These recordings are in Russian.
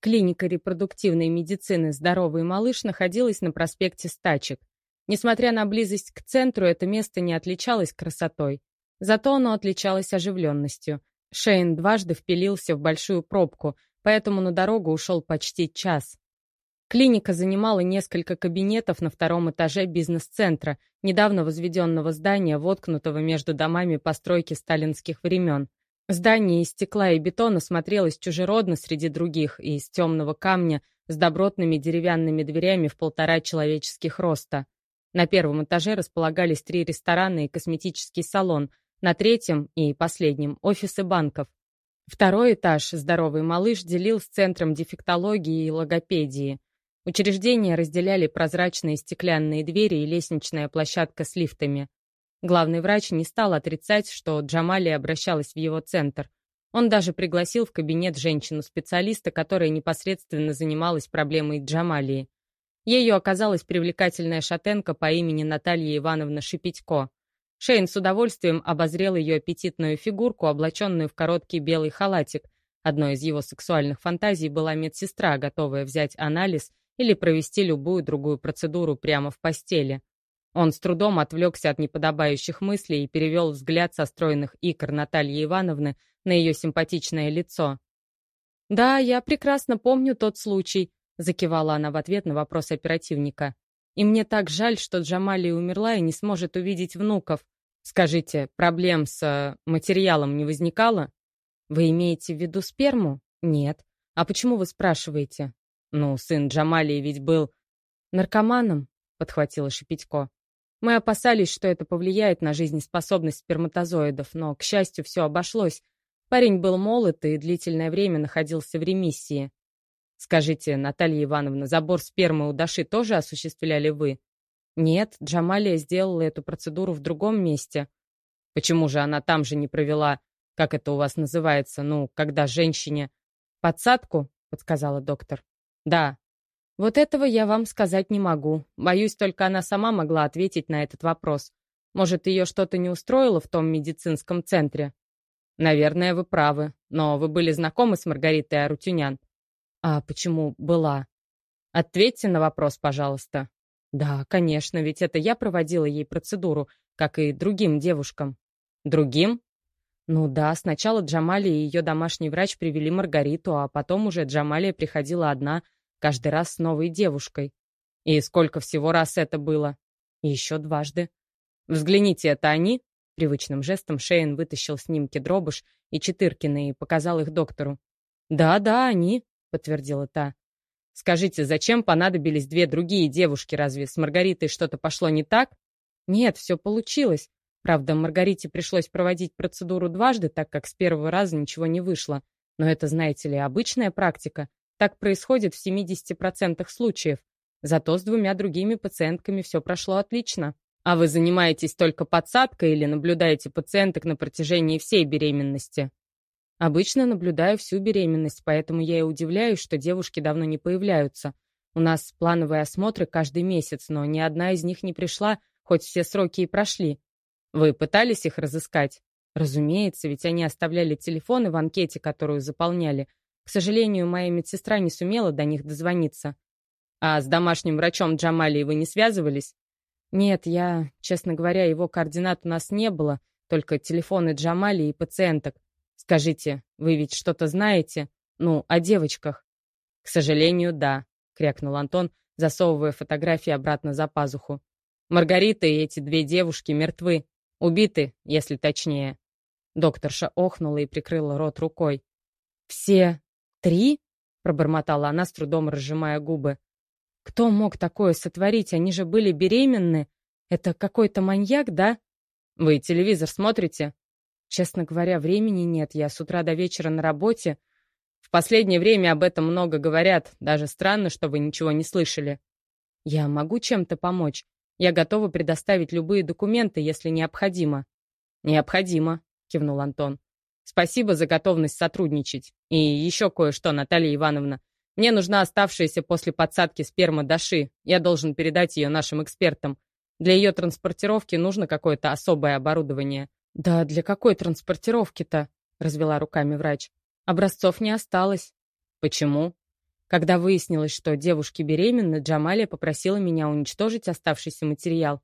Клиника репродуктивной медицины «Здоровый малыш» находилась на проспекте Стачек. Несмотря на близость к центру, это место не отличалось красотой. Зато оно отличалось оживленностью. Шейн дважды впилился в большую пробку, поэтому на дорогу ушел почти час. Клиника занимала несколько кабинетов на втором этаже бизнес-центра, недавно возведенного здания, воткнутого между домами постройки сталинских времен. Здание из стекла и бетона смотрелось чужеродно среди других и из темного камня с добротными деревянными дверями в полтора человеческих роста. На первом этаже располагались три ресторана и косметический салон, на третьем и последнем — офисы банков. Второй этаж «Здоровый малыш» делил с Центром дефектологии и логопедии. Учреждения разделяли прозрачные стеклянные двери и лестничная площадка с лифтами. Главный врач не стал отрицать, что Джамалия обращалась в его центр. Он даже пригласил в кабинет женщину-специалиста, которая непосредственно занималась проблемой Джамалии. Ею оказалась привлекательная шатенка по имени Наталья Ивановна Шипитько. Шейн с удовольствием обозрел ее аппетитную фигурку, облаченную в короткий белый халатик. Одной из его сексуальных фантазий была медсестра, готовая взять анализ или провести любую другую процедуру прямо в постели. Он с трудом отвлекся от неподобающих мыслей и перевел взгляд со стройных икр Натальи Ивановны на ее симпатичное лицо. «Да, я прекрасно помню тот случай», — закивала она в ответ на вопрос оперативника. «И мне так жаль, что Джамалия умерла и не сможет увидеть внуков. Скажите, проблем с э, материалом не возникало? Вы имеете в виду сперму? Нет. А почему вы спрашиваете? Ну, сын Джамалии ведь был наркоманом, подхватила Шепетько. Мы опасались, что это повлияет на жизнеспособность сперматозоидов, но, к счастью, все обошлось. Парень был молод и длительное время находился в ремиссии. Скажите, Наталья Ивановна, забор спермы у Даши тоже осуществляли вы? Нет, Джамалия сделала эту процедуру в другом месте. Почему же она там же не провела, как это у вас называется, ну, когда женщине... Подсадку, подсказала доктор. Да, вот этого я вам сказать не могу. Боюсь, только она сама могла ответить на этот вопрос. Может, ее что-то не устроило в том медицинском центре? Наверное, вы правы. Но вы были знакомы с Маргаритой Арутюнян? А почему была? Ответьте на вопрос, пожалуйста. Да, конечно, ведь это я проводила ей процедуру, как и другим девушкам. Другим? Ну да, сначала Джамали и ее домашний врач привели Маргариту, а потом уже Джамалия приходила одна — Каждый раз с новой девушкой. И сколько всего раз это было? Еще дважды. «Взгляните, это они?» Привычным жестом Шейн вытащил снимки Дробыш и Четыркина и показал их доктору. «Да-да, они», — подтвердила та. «Скажите, зачем понадобились две другие девушки? Разве с Маргаритой что-то пошло не так?» «Нет, все получилось. Правда, Маргарите пришлось проводить процедуру дважды, так как с первого раза ничего не вышло. Но это, знаете ли, обычная практика. Так происходит в 70% случаев. Зато с двумя другими пациентками все прошло отлично. А вы занимаетесь только подсадкой или наблюдаете пациенток на протяжении всей беременности? Обычно наблюдаю всю беременность, поэтому я и удивляюсь, что девушки давно не появляются. У нас плановые осмотры каждый месяц, но ни одна из них не пришла, хоть все сроки и прошли. Вы пытались их разыскать? Разумеется, ведь они оставляли телефоны в анкете, которую заполняли, к сожалению, моя медсестра не сумела до них дозвониться. А с домашним врачом Джамалии вы не связывались? Нет, я, честно говоря, его координат у нас не было, только телефоны Джамали и пациенток. Скажите, вы ведь что-то знаете? Ну, о девочках? К сожалению, да, крякнул Антон, засовывая фотографии обратно за пазуху. Маргарита и эти две девушки мертвы. Убиты, если точнее. Докторша охнула и прикрыла рот рукой. «Все «Три?» — пробормотала она, с трудом разжимая губы. «Кто мог такое сотворить? Они же были беременны. Это какой-то маньяк, да?» «Вы телевизор смотрите?» «Честно говоря, времени нет. Я с утра до вечера на работе. В последнее время об этом много говорят. Даже странно, что вы ничего не слышали». «Я могу чем-то помочь. Я готова предоставить любые документы, если необходимо». «Необходимо», — кивнул Антон. Спасибо за готовность сотрудничать. И еще кое-что, Наталья Ивановна. Мне нужна оставшаяся после подсадки сперма Даши. Я должен передать ее нашим экспертам. Для ее транспортировки нужно какое-то особое оборудование. Да для какой транспортировки-то? Развела руками врач. Образцов не осталось. Почему? Когда выяснилось, что девушки беременны, Джамалия попросила меня уничтожить оставшийся материал.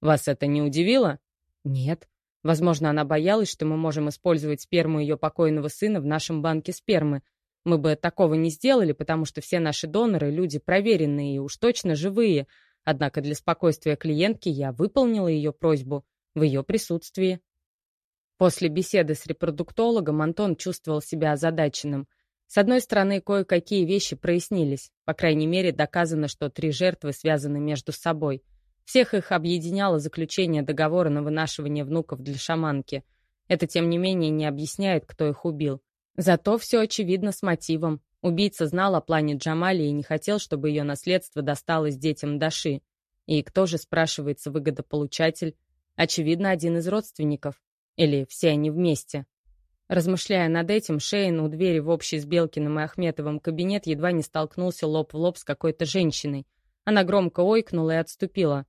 Вас это не удивило? Нет. Возможно, она боялась, что мы можем использовать сперму ее покойного сына в нашем банке спермы. Мы бы такого не сделали, потому что все наши доноры — люди проверенные и уж точно живые. Однако для спокойствия клиентки я выполнила ее просьбу в ее присутствии. После беседы с репродуктологом Антон чувствовал себя озадаченным. С одной стороны, кое-какие вещи прояснились. По крайней мере, доказано, что три жертвы связаны между собой — всех их объединяло заключение договора на вынашивание внуков для шаманки. Это, тем не менее, не объясняет, кто их убил. Зато все очевидно с мотивом. Убийца знал о плане Джамали и не хотел, чтобы ее наследство досталось детям Даши. И кто же, спрашивается, выгодополучатель? Очевидно, один из родственников. Или все они вместе. Размышляя над этим, Шейн у двери в общий с Белкиным и Ахметовым кабинет едва не столкнулся лоб в лоб с какой-то женщиной. Она громко ойкнула и отступила.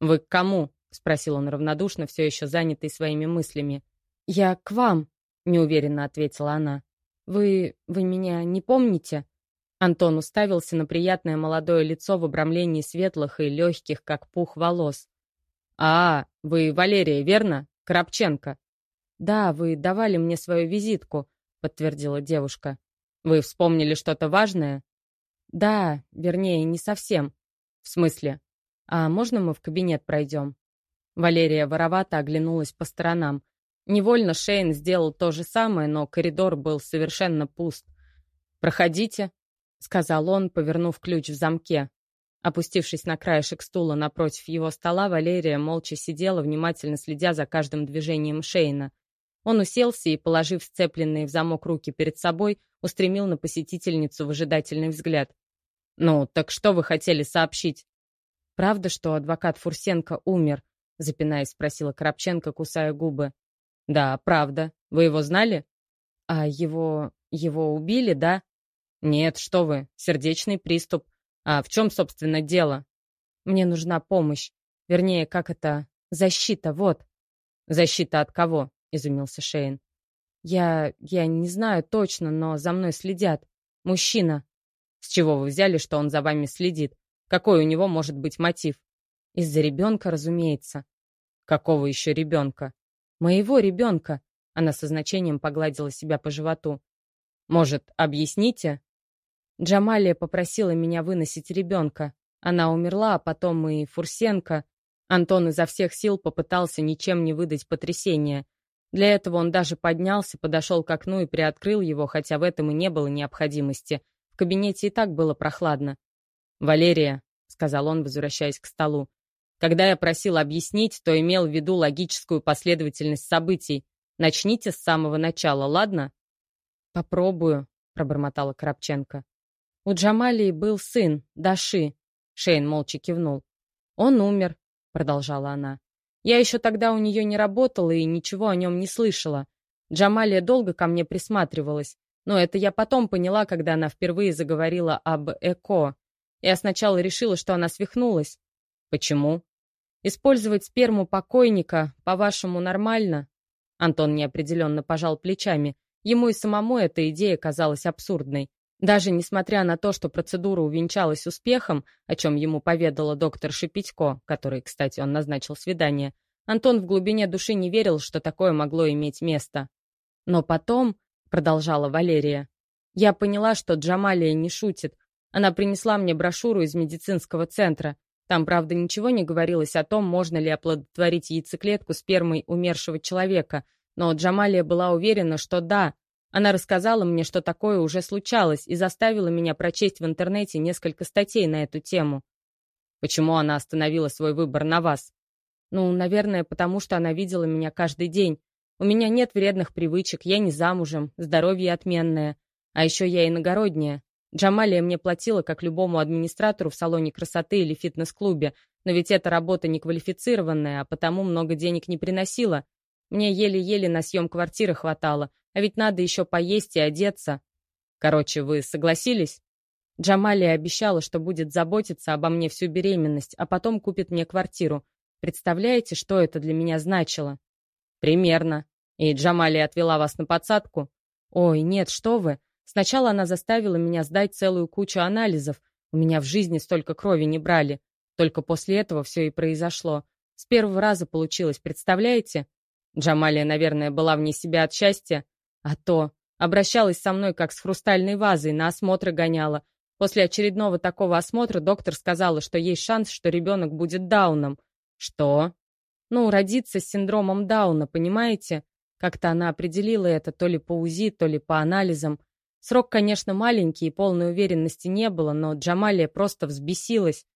«Вы к кому?» — спросил он равнодушно, все еще занятый своими мыслями. «Я к вам», — неуверенно ответила она. «Вы... вы меня не помните?» Антон уставился на приятное молодое лицо в обрамлении светлых и легких, как пух, волос. «А, вы Валерия, верно? Коробченко?» «Да, вы давали мне свою визитку», — подтвердила девушка. «Вы вспомнили что-то важное?» «Да, вернее, не совсем». «В смысле?» «А можно мы в кабинет пройдем?» Валерия воровато оглянулась по сторонам. Невольно Шейн сделал то же самое, но коридор был совершенно пуст. «Проходите», — сказал он, повернув ключ в замке. Опустившись на краешек стула напротив его стола, Валерия молча сидела, внимательно следя за каждым движением Шейна. Он уселся и, положив сцепленные в замок руки перед собой, устремил на посетительницу выжидательный взгляд. «Ну, так что вы хотели сообщить?» «Правда, что адвокат Фурсенко умер?» — запинаясь, спросила Коробченко, кусая губы. «Да, правда. Вы его знали?» «А его... его убили, да?» «Нет, что вы, сердечный приступ. А в чем, собственно, дело?» «Мне нужна помощь. Вернее, как это... защита, вот». «Защита от кого?» — изумился Шейн. «Я... я не знаю точно, но за мной следят. Мужчина». «С чего вы взяли, что он за вами следит? Какой у него может быть мотив? Из-за ребенка, разумеется. Какого еще ребенка? Моего ребенка. Она со значением погладила себя по животу. Может, объясните? Джамалия попросила меня выносить ребенка. Она умерла, а потом и Фурсенко. Антон изо всех сил попытался ничем не выдать потрясения. Для этого он даже поднялся, подошел к окну и приоткрыл его, хотя в этом и не было необходимости. В кабинете и так было прохладно. «Валерия», — сказал он, возвращаясь к столу, «когда я просил объяснить, то имел в виду логическую последовательность событий. Начните с самого начала, ладно?» «Попробую», — пробормотала Коробченко. «У Джамалии был сын, Даши», — Шейн молча кивнул. «Он умер», — продолжала она. «Я еще тогда у нее не работала и ничего о нем не слышала. Джамалия долго ко мне присматривалась, но это я потом поняла, когда она впервые заговорила об ЭКО. Я сначала решила, что она свихнулась. Почему? Использовать сперму покойника, по-вашему, нормально? Антон неопределенно пожал плечами. Ему и самому эта идея казалась абсурдной. Даже несмотря на то, что процедура увенчалась успехом, о чем ему поведала доктор Шипитько, который, кстати, он назначил свидание, Антон в глубине души не верил, что такое могло иметь место. Но потом, продолжала Валерия, я поняла, что Джамалия не шутит, она принесла мне брошюру из медицинского центра. Там, правда, ничего не говорилось о том, можно ли оплодотворить яйцеклетку спермой умершего человека, но Джамалия была уверена, что да. Она рассказала мне, что такое уже случалось, и заставила меня прочесть в интернете несколько статей на эту тему. Почему она остановила свой выбор на вас? Ну, наверное, потому что она видела меня каждый день. У меня нет вредных привычек, я не замужем, здоровье отменное. А еще я иногородняя. Джамалия мне платила, как любому администратору в салоне красоты или фитнес-клубе, но ведь эта работа неквалифицированная, а потому много денег не приносила. Мне еле-еле на съем квартиры хватало, а ведь надо еще поесть и одеться. Короче, вы согласились? Джамалия обещала, что будет заботиться обо мне всю беременность, а потом купит мне квартиру. Представляете, что это для меня значило? Примерно. И Джамалия отвела вас на подсадку? Ой, нет, что вы. Сначала она заставила меня сдать целую кучу анализов. У меня в жизни столько крови не брали. Только после этого все и произошло. С первого раза получилось, представляете? Джамалия, наверное, была вне себя от счастья. А то обращалась со мной как с хрустальной вазой, на осмотры гоняла. После очередного такого осмотра доктор сказала, что есть шанс, что ребенок будет Дауном. Что? Ну, родиться с синдромом Дауна, понимаете? Как-то она определила это то ли по УЗИ, то ли по анализам. Срок, конечно, маленький и полной уверенности не было, но Джамалия просто взбесилась.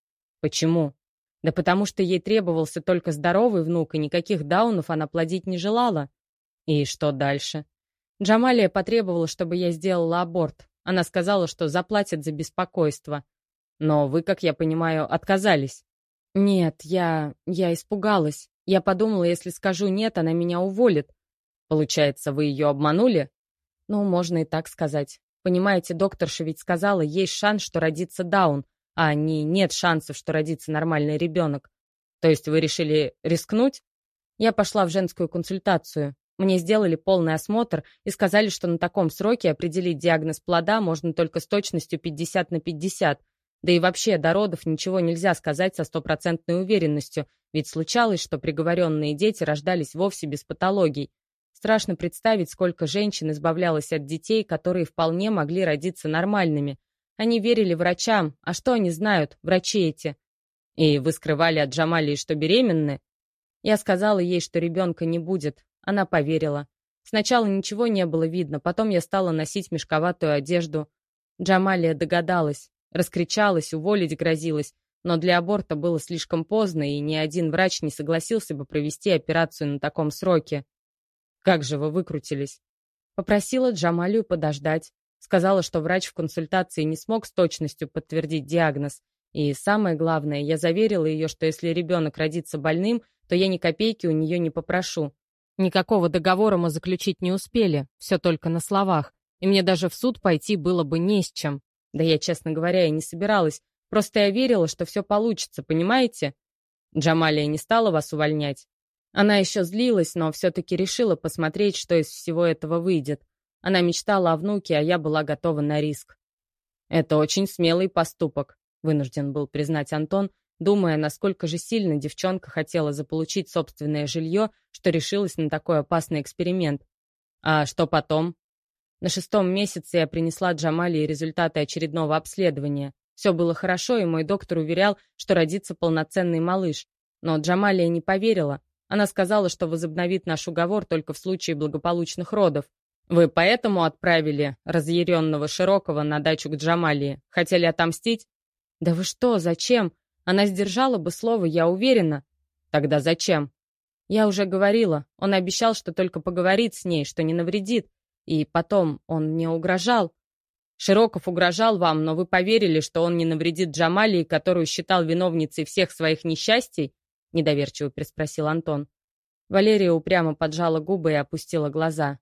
Почему? Да потому что ей требовался только здоровый внук, и никаких даунов она плодить не желала. И что дальше? Джамалия потребовала, чтобы я сделала аборт. Она сказала, что заплатит за беспокойство. Но вы, как я понимаю, отказались. Нет, я... я испугалась. Я подумала, если скажу «нет», она меня уволит. Получается, вы ее обманули? Ну, можно и так сказать. Понимаете, докторша ведь сказала, есть шанс, что родится Даун, а не нет шансов, что родится нормальный ребенок. То есть вы решили рискнуть? Я пошла в женскую консультацию. Мне сделали полный осмотр и сказали, что на таком сроке определить диагноз плода можно только с точностью 50 на 50. Да и вообще, до родов ничего нельзя сказать со стопроцентной уверенностью, ведь случалось, что приговоренные дети рождались вовсе без патологий. Страшно представить, сколько женщин избавлялось от детей, которые вполне могли родиться нормальными. Они верили врачам, а что они знают, врачи эти? И вы скрывали от Джамалии, что беременны? Я сказала ей, что ребенка не будет, она поверила. Сначала ничего не было видно, потом я стала носить мешковатую одежду. Джамалия догадалась, раскричалась, уволить грозилась, но для аборта было слишком поздно, и ни один врач не согласился бы провести операцию на таком сроке. «Как же вы выкрутились?» Попросила Джамалию подождать. Сказала, что врач в консультации не смог с точностью подтвердить диагноз. И самое главное, я заверила ее, что если ребенок родится больным, то я ни копейки у нее не попрошу. Никакого договора мы заключить не успели, все только на словах. И мне даже в суд пойти было бы не с чем. Да я, честно говоря, и не собиралась. Просто я верила, что все получится, понимаете? Джамалия не стала вас увольнять. Она еще злилась, но все-таки решила посмотреть, что из всего этого выйдет. Она мечтала о внуке, а я была готова на риск. «Это очень смелый поступок», — вынужден был признать Антон, думая, насколько же сильно девчонка хотела заполучить собственное жилье, что решилась на такой опасный эксперимент. А что потом? На шестом месяце я принесла Джамалии результаты очередного обследования. Все было хорошо, и мой доктор уверял, что родится полноценный малыш. Но Джамалия не поверила. Она сказала, что возобновит наш уговор только в случае благополучных родов. Вы поэтому отправили разъяренного Широкого на дачу к Джамалии? Хотели отомстить? Да вы что, зачем? Она сдержала бы слово, я уверена. Тогда зачем? Я уже говорила. Он обещал, что только поговорит с ней, что не навредит. И потом он мне угрожал. Широков угрожал вам, но вы поверили, что он не навредит Джамалии, которую считал виновницей всех своих несчастий? Недоверчиво переспросил Антон. Валерия упрямо поджала губы и опустила глаза.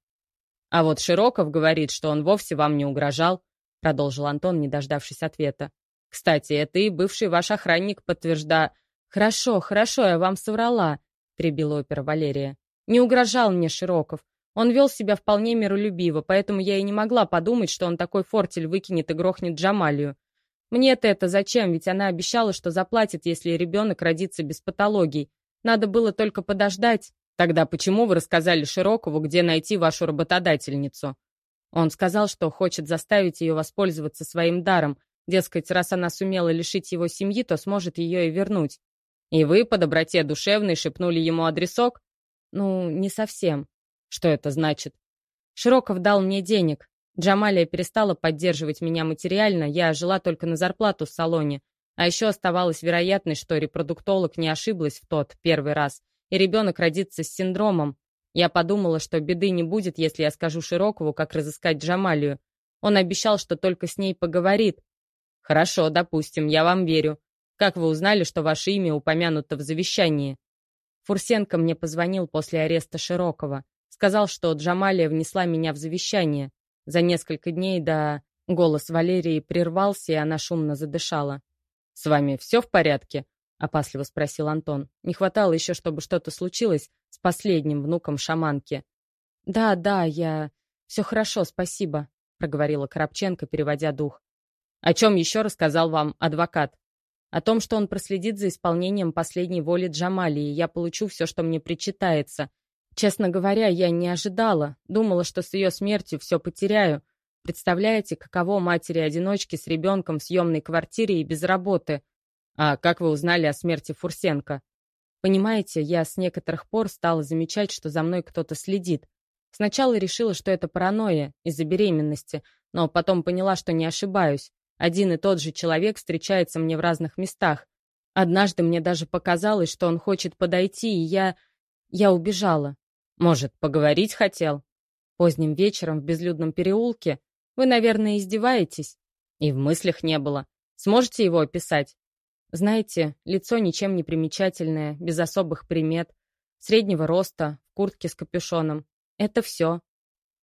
«А вот Широков говорит, что он вовсе вам не угрожал», продолжил Антон, не дождавшись ответа. Кстати, это и бывший ваш охранник подтвержда... Хорошо, хорошо, я вам соврала, перебила опера Валерия. Не угрожал мне Широков. Он вел себя вполне миролюбиво, поэтому я и не могла подумать, что он такой фортель выкинет и грохнет Джамалию. Мне-то это зачем, ведь она обещала, что заплатит, если ребенок родится без патологий. Надо было только подождать. Тогда почему вы рассказали Широкову, где найти вашу работодательницу? Он сказал, что хочет заставить ее воспользоваться своим даром, Дескать, раз она сумела лишить его семьи, то сможет ее и вернуть. И вы по доброте душевной шепнули ему адресок? Ну, не совсем. Что это значит? Широков дал мне денег. Джамалия перестала поддерживать меня материально, я жила только на зарплату в салоне. А еще оставалась вероятность, что репродуктолог не ошиблась в тот первый раз, и ребенок родится с синдромом. Я подумала, что беды не будет, если я скажу Широкову, как разыскать Джамалию. Он обещал, что только с ней поговорит, «Хорошо, допустим, я вам верю. Как вы узнали, что ваше имя упомянуто в завещании?» Фурсенко мне позвонил после ареста Широкого. Сказал, что Джамалия внесла меня в завещание. За несколько дней до... Голос Валерии прервался, и она шумно задышала. «С вами все в порядке?» — опасливо спросил Антон. Не хватало еще, чтобы что-то случилось с последним внуком шаманки. «Да, да, я... Все хорошо, спасибо», — проговорила Коробченко, переводя дух. «О чем еще рассказал вам адвокат?» «О том, что он проследит за исполнением последней воли Джамали, и я получу все, что мне причитается. Честно говоря, я не ожидала. Думала, что с ее смертью все потеряю. Представляете, каково матери-одиночки с ребенком в съемной квартире и без работы? А как вы узнали о смерти Фурсенко? Понимаете, я с некоторых пор стала замечать, что за мной кто-то следит. Сначала решила, что это паранойя из-за беременности, но потом поняла, что не ошибаюсь. Один и тот же человек встречается мне в разных местах. Однажды мне даже показалось, что он хочет подойти, и я... Я убежала. Может, поговорить хотел? Поздним вечером в безлюдном переулке? Вы, наверное, издеваетесь? И в мыслях не было. Сможете его описать? Знаете, лицо ничем не примечательное, без особых примет. Среднего роста, в куртке с капюшоном. Это все.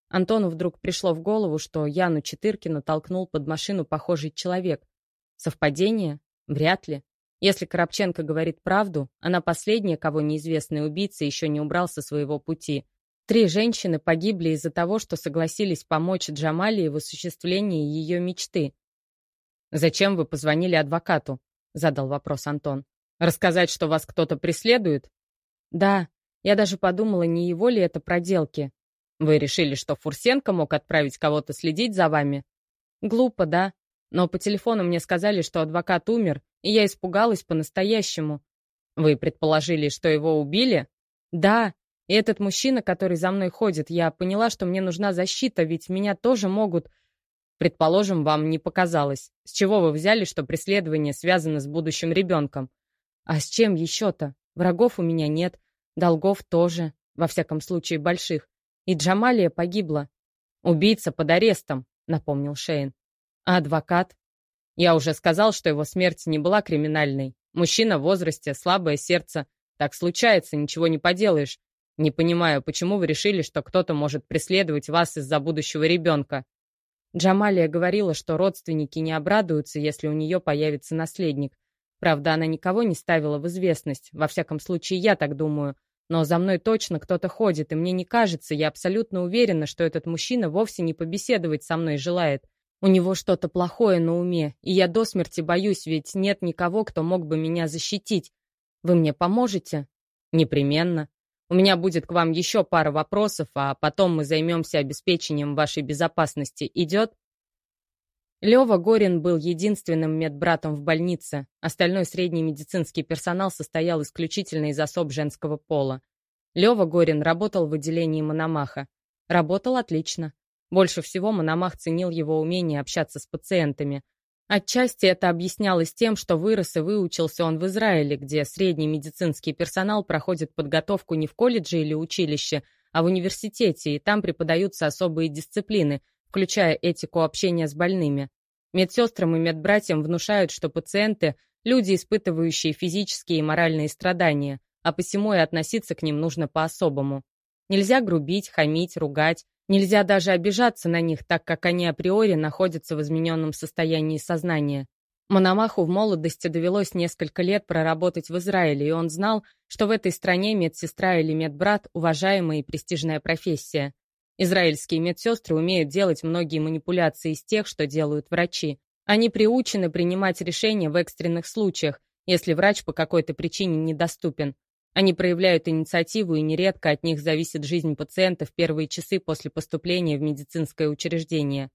Антону вдруг пришло в голову, что Яну Четыркину толкнул под машину похожий человек. Совпадение? Вряд ли. Если Коробченко говорит правду, она последняя, кого неизвестный убийца еще не убрал со своего пути. Три женщины погибли из-за того, что согласились помочь Джамалии в осуществлении ее мечты. «Зачем вы позвонили адвокату?» — задал вопрос Антон. «Рассказать, что вас кто-то преследует?» «Да. Я даже подумала, не его ли это проделки. Вы решили, что Фурсенко мог отправить кого-то следить за вами?» «Глупо, да. Но по телефону мне сказали, что адвокат умер, и я испугалась по-настоящему». «Вы предположили, что его убили?» «Да. И этот мужчина, который за мной ходит, я поняла, что мне нужна защита, ведь меня тоже могут...» Предположим, вам не показалось. С чего вы взяли, что преследование связано с будущим ребенком? А с чем еще-то? Врагов у меня нет, долгов тоже, во всяком случае больших. И Джамалия погибла. Убийца под арестом, напомнил Шейн. А адвокат? Я уже сказал, что его смерть не была криминальной. Мужчина в возрасте, слабое сердце. Так случается, ничего не поделаешь. Не понимаю, почему вы решили, что кто-то может преследовать вас из-за будущего ребенка. Джамалия говорила, что родственники не обрадуются, если у нее появится наследник. Правда, она никого не ставила в известность, во всяком случае, я так думаю. Но за мной точно кто-то ходит, и мне не кажется, я абсолютно уверена, что этот мужчина вовсе не побеседовать со мной желает. У него что-то плохое на уме, и я до смерти боюсь, ведь нет никого, кто мог бы меня защитить. Вы мне поможете? Непременно. У меня будет к вам еще пара вопросов, а потом мы займемся обеспечением вашей безопасности. Идет?» Лева Горин был единственным медбратом в больнице. Остальной средний медицинский персонал состоял исключительно из особ женского пола. Лева Горин работал в отделении Мономаха. Работал отлично. Больше всего Мономах ценил его умение общаться с пациентами, Отчасти это объяснялось тем, что вырос и выучился он в Израиле, где средний медицинский персонал проходит подготовку не в колледже или училище, а в университете, и там преподаются особые дисциплины, включая этику общения с больными. Медсестрам и медбратьям внушают, что пациенты – люди, испытывающие физические и моральные страдания, а посему и относиться к ним нужно по-особому. Нельзя грубить, хамить, ругать, Нельзя даже обижаться на них, так как они априори находятся в измененном состоянии сознания. Мономаху в молодости довелось несколько лет проработать в Израиле, и он знал, что в этой стране медсестра или медбрат – уважаемая и престижная профессия. Израильские медсестры умеют делать многие манипуляции из тех, что делают врачи. Они приучены принимать решения в экстренных случаях, если врач по какой-то причине недоступен. Они проявляют инициативу, и нередко от них зависит жизнь пациента в первые часы после поступления в медицинское учреждение.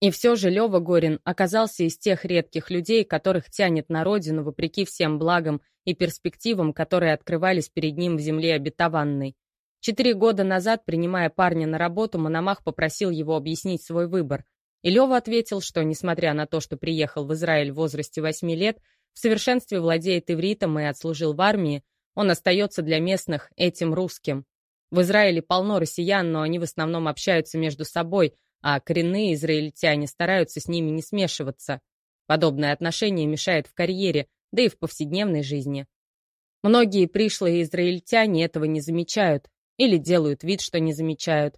И все же Лева Горин оказался из тех редких людей, которых тянет на родину вопреки всем благам и перспективам, которые открывались перед ним в земле обетованной. Четыре года назад, принимая парня на работу, Мономах попросил его объяснить свой выбор. И Лева ответил, что, несмотря на то, что приехал в Израиль в возрасте восьми лет, в совершенстве владеет ивритом и отслужил в армии, он остается для местных этим русским. В Израиле полно россиян, но они в основном общаются между собой, а коренные израильтяне стараются с ними не смешиваться. Подобное отношение мешает в карьере, да и в повседневной жизни. Многие пришлые израильтяне этого не замечают, или делают вид, что не замечают,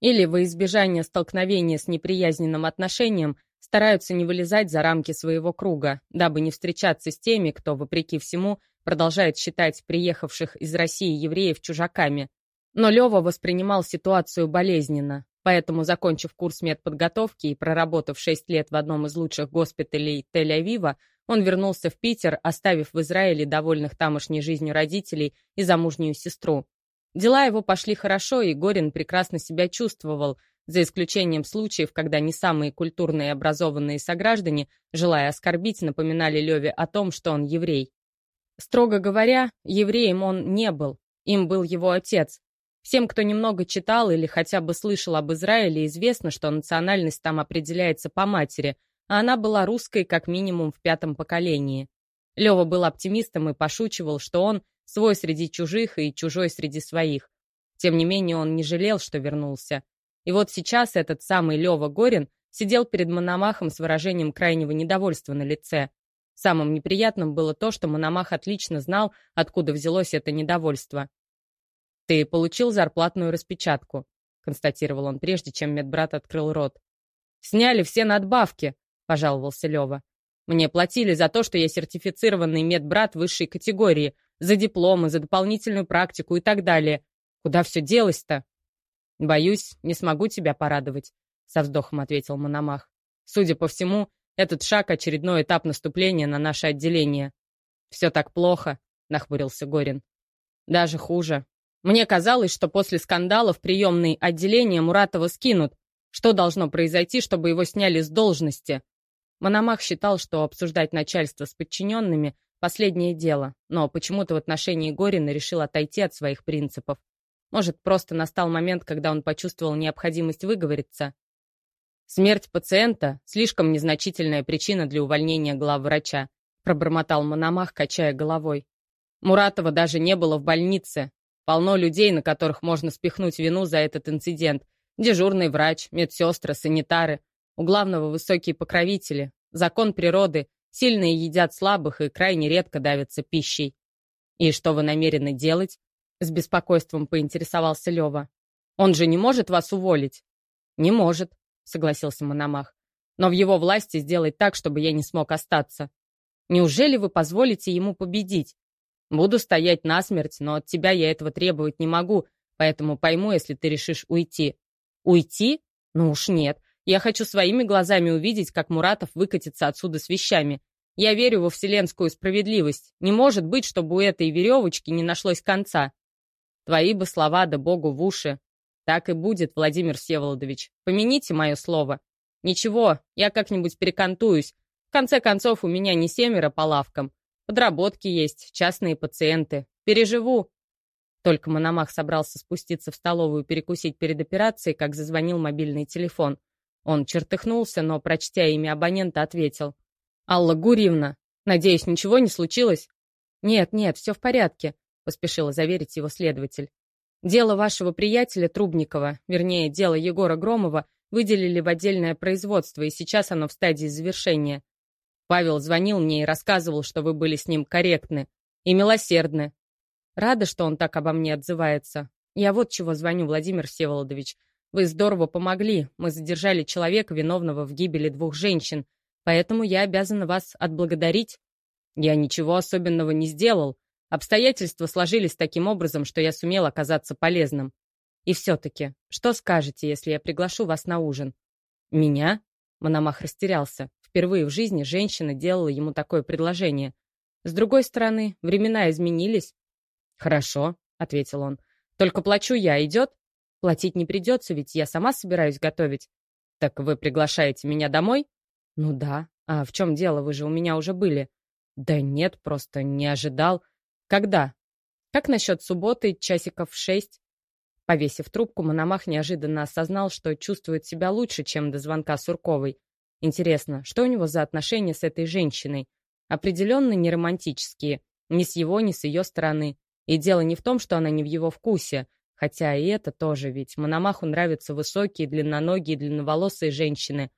или во избежание столкновения с неприязненным отношением стараются не вылезать за рамки своего круга, дабы не встречаться с теми, кто, вопреки всему, продолжает считать приехавших из России евреев чужаками. Но Лева воспринимал ситуацию болезненно. Поэтому, закончив курс медподготовки и проработав 6 лет в одном из лучших госпиталей Тель-Авива, он вернулся в Питер, оставив в Израиле довольных тамошней жизнью родителей и замужнюю сестру. Дела его пошли хорошо, и Горин прекрасно себя чувствовал, за исключением случаев, когда не самые культурные и образованные сограждане, желая оскорбить, напоминали Леве о том, что он еврей. Строго говоря, евреем он не был, им был его отец. Всем, кто немного читал или хотя бы слышал об Израиле, известно, что национальность там определяется по матери, а она была русской как минимум в пятом поколении. Лева был оптимистом и пошучивал, что он свой среди чужих и чужой среди своих. Тем не менее, он не жалел, что вернулся. И вот сейчас этот самый Лева Горин сидел перед Мономахом с выражением крайнего недовольства на лице. Самым неприятным было то, что Мономах отлично знал, откуда взялось это недовольство. «Ты получил зарплатную распечатку», — констатировал он прежде, чем медбрат открыл рот. «Сняли все надбавки», — пожаловался Лева. «Мне платили за то, что я сертифицированный медбрат высшей категории, за дипломы, за дополнительную практику и так далее. Куда все делось-то?» «Боюсь, не смогу тебя порадовать», — со вздохом ответил Мономах. «Судя по всему, этот шаг — очередной этап наступления на наше отделение». «Все так плохо», — нахмурился Горин. «Даже хуже. Мне казалось, что после скандала в приемной отделение Муратова скинут. Что должно произойти, чтобы его сняли с должности?» Мономах считал, что обсуждать начальство с подчиненными — последнее дело, но почему-то в отношении Горина решил отойти от своих принципов. Может, просто настал момент, когда он почувствовал необходимость выговориться. Смерть пациента — слишком незначительная причина для увольнения главврача, пробормотал Мономах, качая головой. Муратова даже не было в больнице. Полно людей, на которых можно спихнуть вину за этот инцидент. Дежурный врач, медсестры, санитары. У главного высокие покровители. Закон природы. Сильные едят слабых и крайне редко давятся пищей. И что вы намерены делать? С беспокойством поинтересовался Лева. «Он же не может вас уволить?» «Не может», — согласился Мономах. «Но в его власти сделать так, чтобы я не смог остаться. Неужели вы позволите ему победить? Буду стоять насмерть, но от тебя я этого требовать не могу, поэтому пойму, если ты решишь уйти». «Уйти? Ну уж нет. Я хочу своими глазами увидеть, как Муратов выкатится отсюда с вещами. Я верю во вселенскую справедливость. Не может быть, чтобы у этой веревочки не нашлось конца. Твои бы слова да Богу в уши. Так и будет, Владимир Всеволодович. Помяните мое слово. Ничего, я как-нибудь перекантуюсь. В конце концов, у меня не семеро по лавкам. Подработки есть, частные пациенты. Переживу. Только Мономах собрался спуститься в столовую перекусить перед операцией, как зазвонил мобильный телефон. Он чертыхнулся, но, прочтя имя абонента, ответил. «Алла Гурьевна, надеюсь, ничего не случилось?» «Нет, нет, все в порядке. — поспешила заверить его следователь. «Дело вашего приятеля Трубникова, вернее, дело Егора Громова, выделили в отдельное производство, и сейчас оно в стадии завершения. Павел звонил мне и рассказывал, что вы были с ним корректны и милосердны. Рада, что он так обо мне отзывается. Я вот чего звоню, Владимир Всеволодович. Вы здорово помогли. Мы задержали человека, виновного в гибели двух женщин. Поэтому я обязана вас отблагодарить. Я ничего особенного не сделал, Обстоятельства сложились таким образом, что я сумел оказаться полезным. И все-таки, что скажете, если я приглашу вас на ужин? Меня? Мономах растерялся. Впервые в жизни женщина делала ему такое предложение. С другой стороны, времена изменились. «Хорошо», — ответил он. «Только плачу я, идет?» «Платить не придется, ведь я сама собираюсь готовить». «Так вы приглашаете меня домой?» «Ну да. А в чем дело? Вы же у меня уже были». «Да нет, просто не ожидал. Когда? Как насчет субботы, часиков в шесть? Повесив трубку, Мономах неожиданно осознал, что чувствует себя лучше, чем до звонка Сурковой. Интересно, что у него за отношения с этой женщиной? Определенно не романтические. Ни с его, ни с ее стороны. И дело не в том, что она не в его вкусе. Хотя и это тоже, ведь Мономаху нравятся высокие, длинноногие, длинноволосые женщины.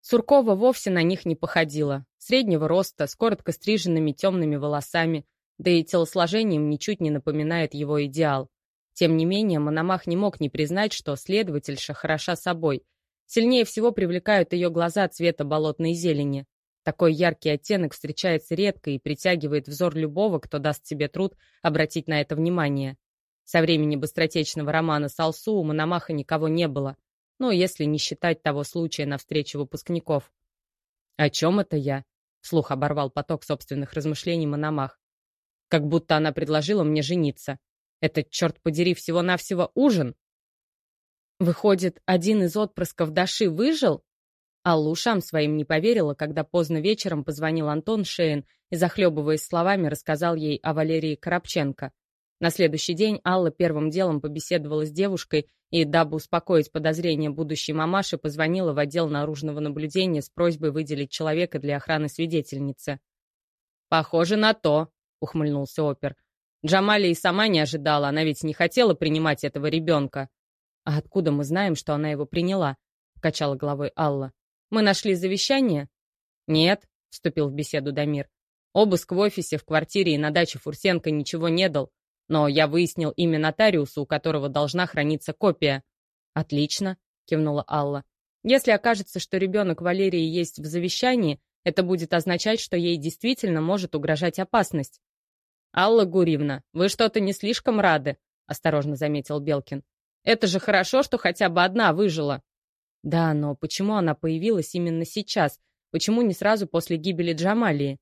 Суркова вовсе на них не походила. Среднего роста, с коротко стриженными темными волосами, да и телосложением ничуть не напоминает его идеал. Тем не менее, Мономах не мог не признать, что следовательша хороша собой. Сильнее всего привлекают ее глаза цвета болотной зелени. Такой яркий оттенок встречается редко и притягивает взор любого, кто даст себе труд обратить на это внимание. Со времени быстротечного романа с Алсу у Мономаха никого не было. ну, если не считать того случая на встрече выпускников. «О чем это я?» — вслух оборвал поток собственных размышлений Мономах. «Как будто она предложила мне жениться. Это, черт подери, всего-навсего ужин?» «Выходит, один из отпрысков Даши выжил?» Алла ушам своим не поверила, когда поздно вечером позвонил Антон Шейн и, захлебываясь словами, рассказал ей о Валерии Коробченко. На следующий день Алла первым делом побеседовала с девушкой и, дабы успокоить подозрения будущей мамаши, позвонила в отдел наружного наблюдения с просьбой выделить человека для охраны свидетельницы. «Похоже на то», — ухмыльнулся опер. Джамали и сама не ожидала, она ведь не хотела принимать этого ребенка. «А откуда мы знаем, что она его приняла?» — покачала головой Алла. Мы нашли завещание?» «Нет», — вступил в беседу Дамир. «Обыск в офисе, в квартире и на даче Фурсенко ничего не дал, но я выяснил имя нотариуса, у которого должна храниться копия». «Отлично», — кивнула Алла. «Если окажется, что ребенок Валерии есть в завещании, это будет означать, что ей действительно может угрожать опасность». «Алла Гурьевна, вы что-то не слишком рады», — осторожно заметил Белкин. «Это же хорошо, что хотя бы одна выжила». Да, но почему она появилась именно сейчас? Почему не сразу после гибели Джамалии?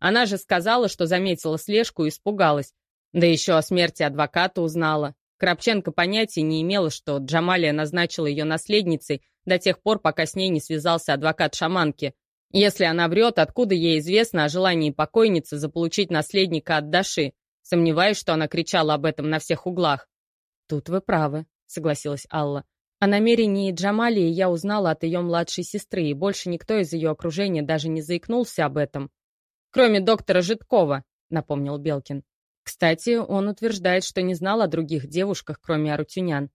Она же сказала, что заметила слежку и испугалась. Да еще о смерти адвоката узнала. Крапченко понятия не имела, что Джамалия назначила ее наследницей до тех пор, пока с ней не связался адвокат шаманки. Если она врет, откуда ей известно о желании покойницы заполучить наследника от Даши? Сомневаюсь, что она кричала об этом на всех углах. «Тут вы правы», — согласилась Алла. О намерении Джамалии я узнала от ее младшей сестры, и больше никто из ее окружения даже не заикнулся об этом. «Кроме доктора Житкова», — напомнил Белкин. Кстати, он утверждает, что не знал о других девушках, кроме Арутюнян.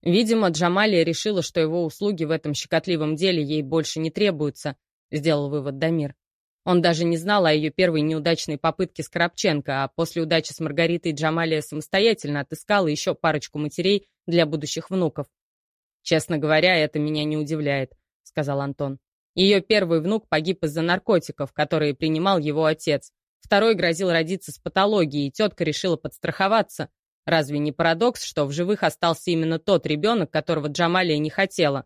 Видимо, Джамалия решила, что его услуги в этом щекотливом деле ей больше не требуются, сделал вывод Дамир. Он даже не знал о ее первой неудачной попытке с Коробченко, а после удачи с Маргаритой Джамалия самостоятельно отыскала еще парочку матерей для будущих внуков. «Честно говоря, это меня не удивляет», — сказал Антон. Ее первый внук погиб из-за наркотиков, которые принимал его отец. Второй грозил родиться с патологией, и тетка решила подстраховаться. Разве не парадокс, что в живых остался именно тот ребенок, которого Джамалия не хотела?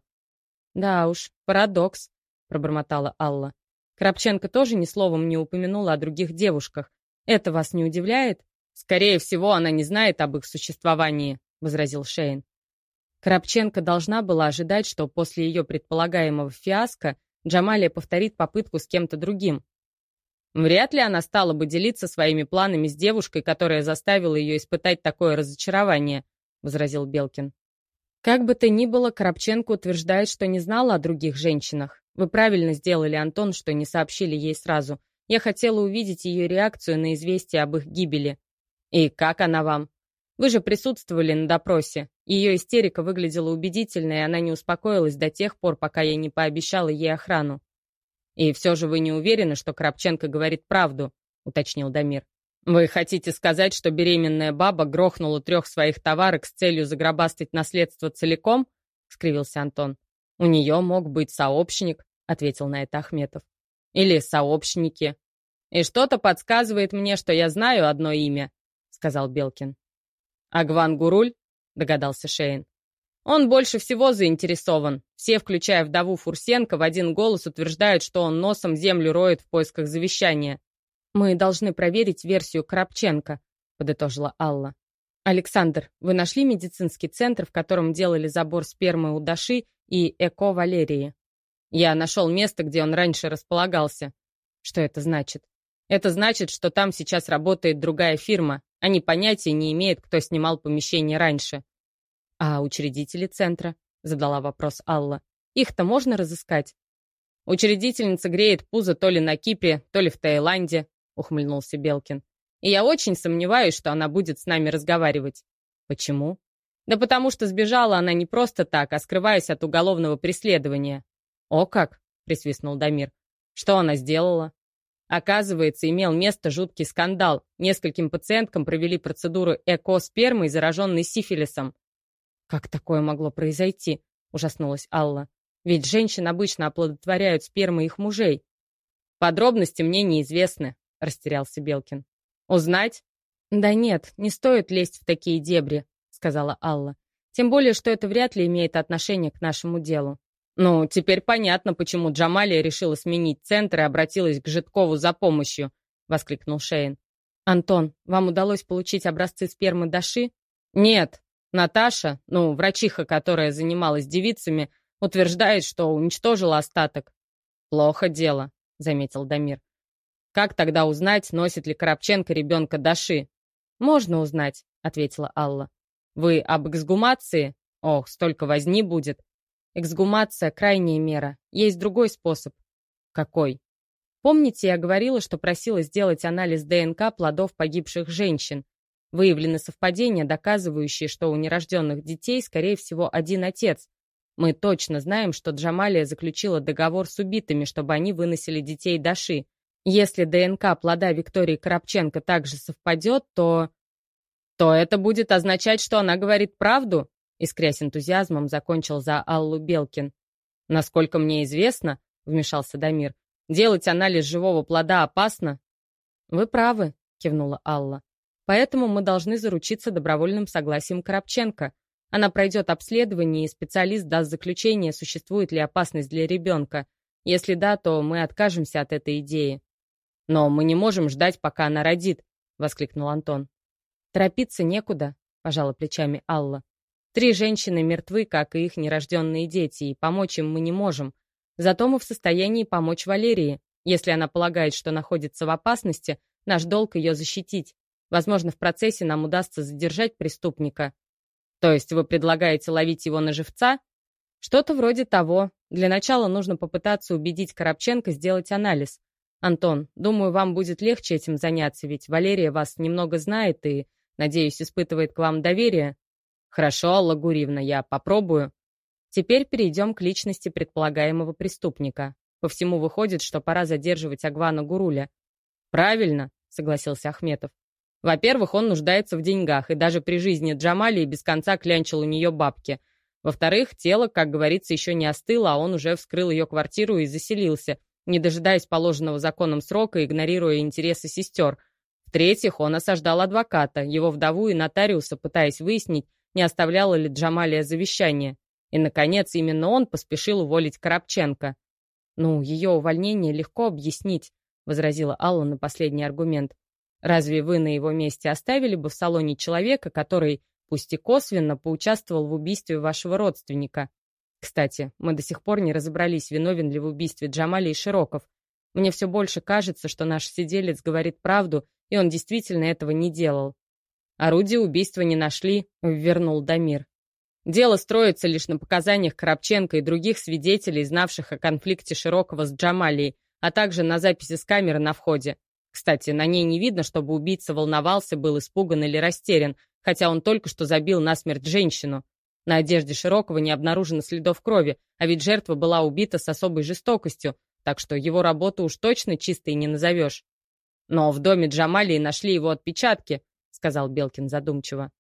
«Да уж, парадокс», — пробормотала Алла. Крапченко тоже ни словом не упомянула о других девушках. «Это вас не удивляет?» «Скорее всего, она не знает об их существовании», — возразил Шейн. Крапченко должна была ожидать, что после ее предполагаемого фиаско Джамалия повторит попытку с кем-то другим. Вряд ли она стала бы делиться своими планами с девушкой, которая заставила ее испытать такое разочарование, возразил Белкин. Как бы то ни было, Крапченко утверждает, что не знала о других женщинах. Вы правильно сделали, Антон, что не сообщили ей сразу. Я хотела увидеть ее реакцию на известие об их гибели. И как она вам? Вы же присутствовали на допросе. Ее истерика выглядела убедительной, и она не успокоилась до тех пор, пока я не пообещала ей охрану. «И все же вы не уверены, что Крапченко говорит правду», — уточнил Дамир. «Вы хотите сказать, что беременная баба грохнула трех своих товарок с целью загробастать наследство целиком?» — скривился Антон. «У нее мог быть сообщник», — ответил на это Ахметов. «Или сообщники. И что-то подсказывает мне, что я знаю одно имя», — сказал Белкин. «Агван Гуруль?» — догадался Шейн. «Он больше всего заинтересован. Все, включая вдову Фурсенко, в один голос утверждают, что он носом землю роет в поисках завещания. «Мы должны проверить версию Крапченко», — подытожила Алла. «Александр, вы нашли медицинский центр, в котором делали забор спермы у Даши и ЭКО Валерии?» «Я нашел место, где он раньше располагался». «Что это значит?» «Это значит, что там сейчас работает другая фирма, они понятия не имеют, кто снимал помещение раньше. А учредители центра? Задала вопрос Алла. Их-то можно разыскать? Учредительница греет пузо то ли на Кипре, то ли в Таиланде, ухмыльнулся Белкин. И я очень сомневаюсь, что она будет с нами разговаривать. Почему? Да потому что сбежала она не просто так, а скрываясь от уголовного преследования. О как, присвистнул Дамир. Что она сделала? Оказывается, имел место жуткий скандал. Нескольким пациенткам провели процедуру ЭКО спермой, зараженной сифилисом. «Как такое могло произойти?» — ужаснулась Алла. «Ведь женщин обычно оплодотворяют спермой их мужей». «Подробности мне неизвестны», — растерялся Белкин. «Узнать?» «Да нет, не стоит лезть в такие дебри», — сказала Алла. Тем более, что это вряд ли имеет отношение к нашему делу. Ну, теперь понятно, почему Джамалия решила сменить центр и обратилась к Житкову за помощью, воскликнул Шейн. Антон, вам удалось получить образцы спермы Даши? Нет. Наташа, ну, врачиха, которая занималась девицами, утверждает, что уничтожила остаток. Плохо дело, заметил Дамир. Как тогда узнать, носит ли Коробченко ребенка Даши? Можно узнать, ответила Алла. Вы об эксгумации? Ох, столько возни будет. Эксгумация — крайняя мера. Есть другой способ. Какой? Помните, я говорила, что просила сделать анализ ДНК плодов погибших женщин? Выявлены совпадения, доказывающие, что у нерожденных детей, скорее всего, один отец. Мы точно знаем, что Джамалия заключила договор с убитыми, чтобы они выносили детей Даши. Если ДНК плода Виктории Коробченко также совпадет, то... То это будет означать, что она говорит правду? Искрясь энтузиазмом, закончил за Аллу Белкин. Насколько мне известно, вмешался Дамир, делать анализ живого плода опасно. Вы правы, кивнула Алла. Поэтому мы должны заручиться добровольным согласием Коробченко. Она пройдет обследование, и специалист даст заключение, существует ли опасность для ребенка. Если да, то мы откажемся от этой идеи. «Но мы не можем ждать, пока она родит», — воскликнул Антон. «Торопиться некуда», — пожала плечами Алла. «Три женщины мертвы, как и их нерожденные дети, и помочь им мы не можем. Зато мы в состоянии помочь Валерии. Если она полагает, что находится в опасности, наш долг ее защитить. Возможно, в процессе нам удастся задержать преступника. То есть вы предлагаете ловить его на живца? Что-то вроде того. Для начала нужно попытаться убедить Коробченко сделать анализ. «Антон, думаю, вам будет легче этим заняться, ведь Валерия вас немного знает и, надеюсь, испытывает к вам доверие». «Хорошо, Алла Гурьевна, я попробую». Теперь перейдем к личности предполагаемого преступника. По всему выходит, что пора задерживать Агвана Гуруля. «Правильно», — согласился Ахметов. «Во-первых, он нуждается в деньгах, и даже при жизни Джамалии без конца клянчил у нее бабки. Во-вторых, тело, как говорится, еще не остыло, а он уже вскрыл ее квартиру и заселился, не дожидаясь положенного законом срока, игнорируя интересы сестер. В-третьих, он осаждал адвоката, его вдову и нотариуса, пытаясь выяснить, не оставляла ли Джамалия завещание. И, наконец, именно он поспешил уволить Коробченко. «Ну, ее увольнение легко объяснить», — возразила Алла на последний аргумент. «Разве вы на его месте оставили бы в салоне человека, который, пусть и косвенно, поучаствовал в убийстве вашего родственника?» Кстати, мы до сих пор не разобрались, виновен ли в убийстве Джамали и Широков. Мне все больше кажется, что наш сиделец говорит правду, и он действительно этого не делал. Орудие убийства не нашли, вернул Дамир. Дело строится лишь на показаниях Коробченко и других свидетелей, знавших о конфликте Широкого с Джамалией, а также на записи с камеры на входе. Кстати, на ней не видно, чтобы убийца волновался, был испуган или растерян, хотя он только что забил насмерть женщину. На одежде Широкого не обнаружено следов крови, а ведь жертва была убита с особой жестокостью, так что его работу уж точно чистой не назовешь. Но в доме Джамалии нашли его отпечатки, сказал Белкин задумчиво.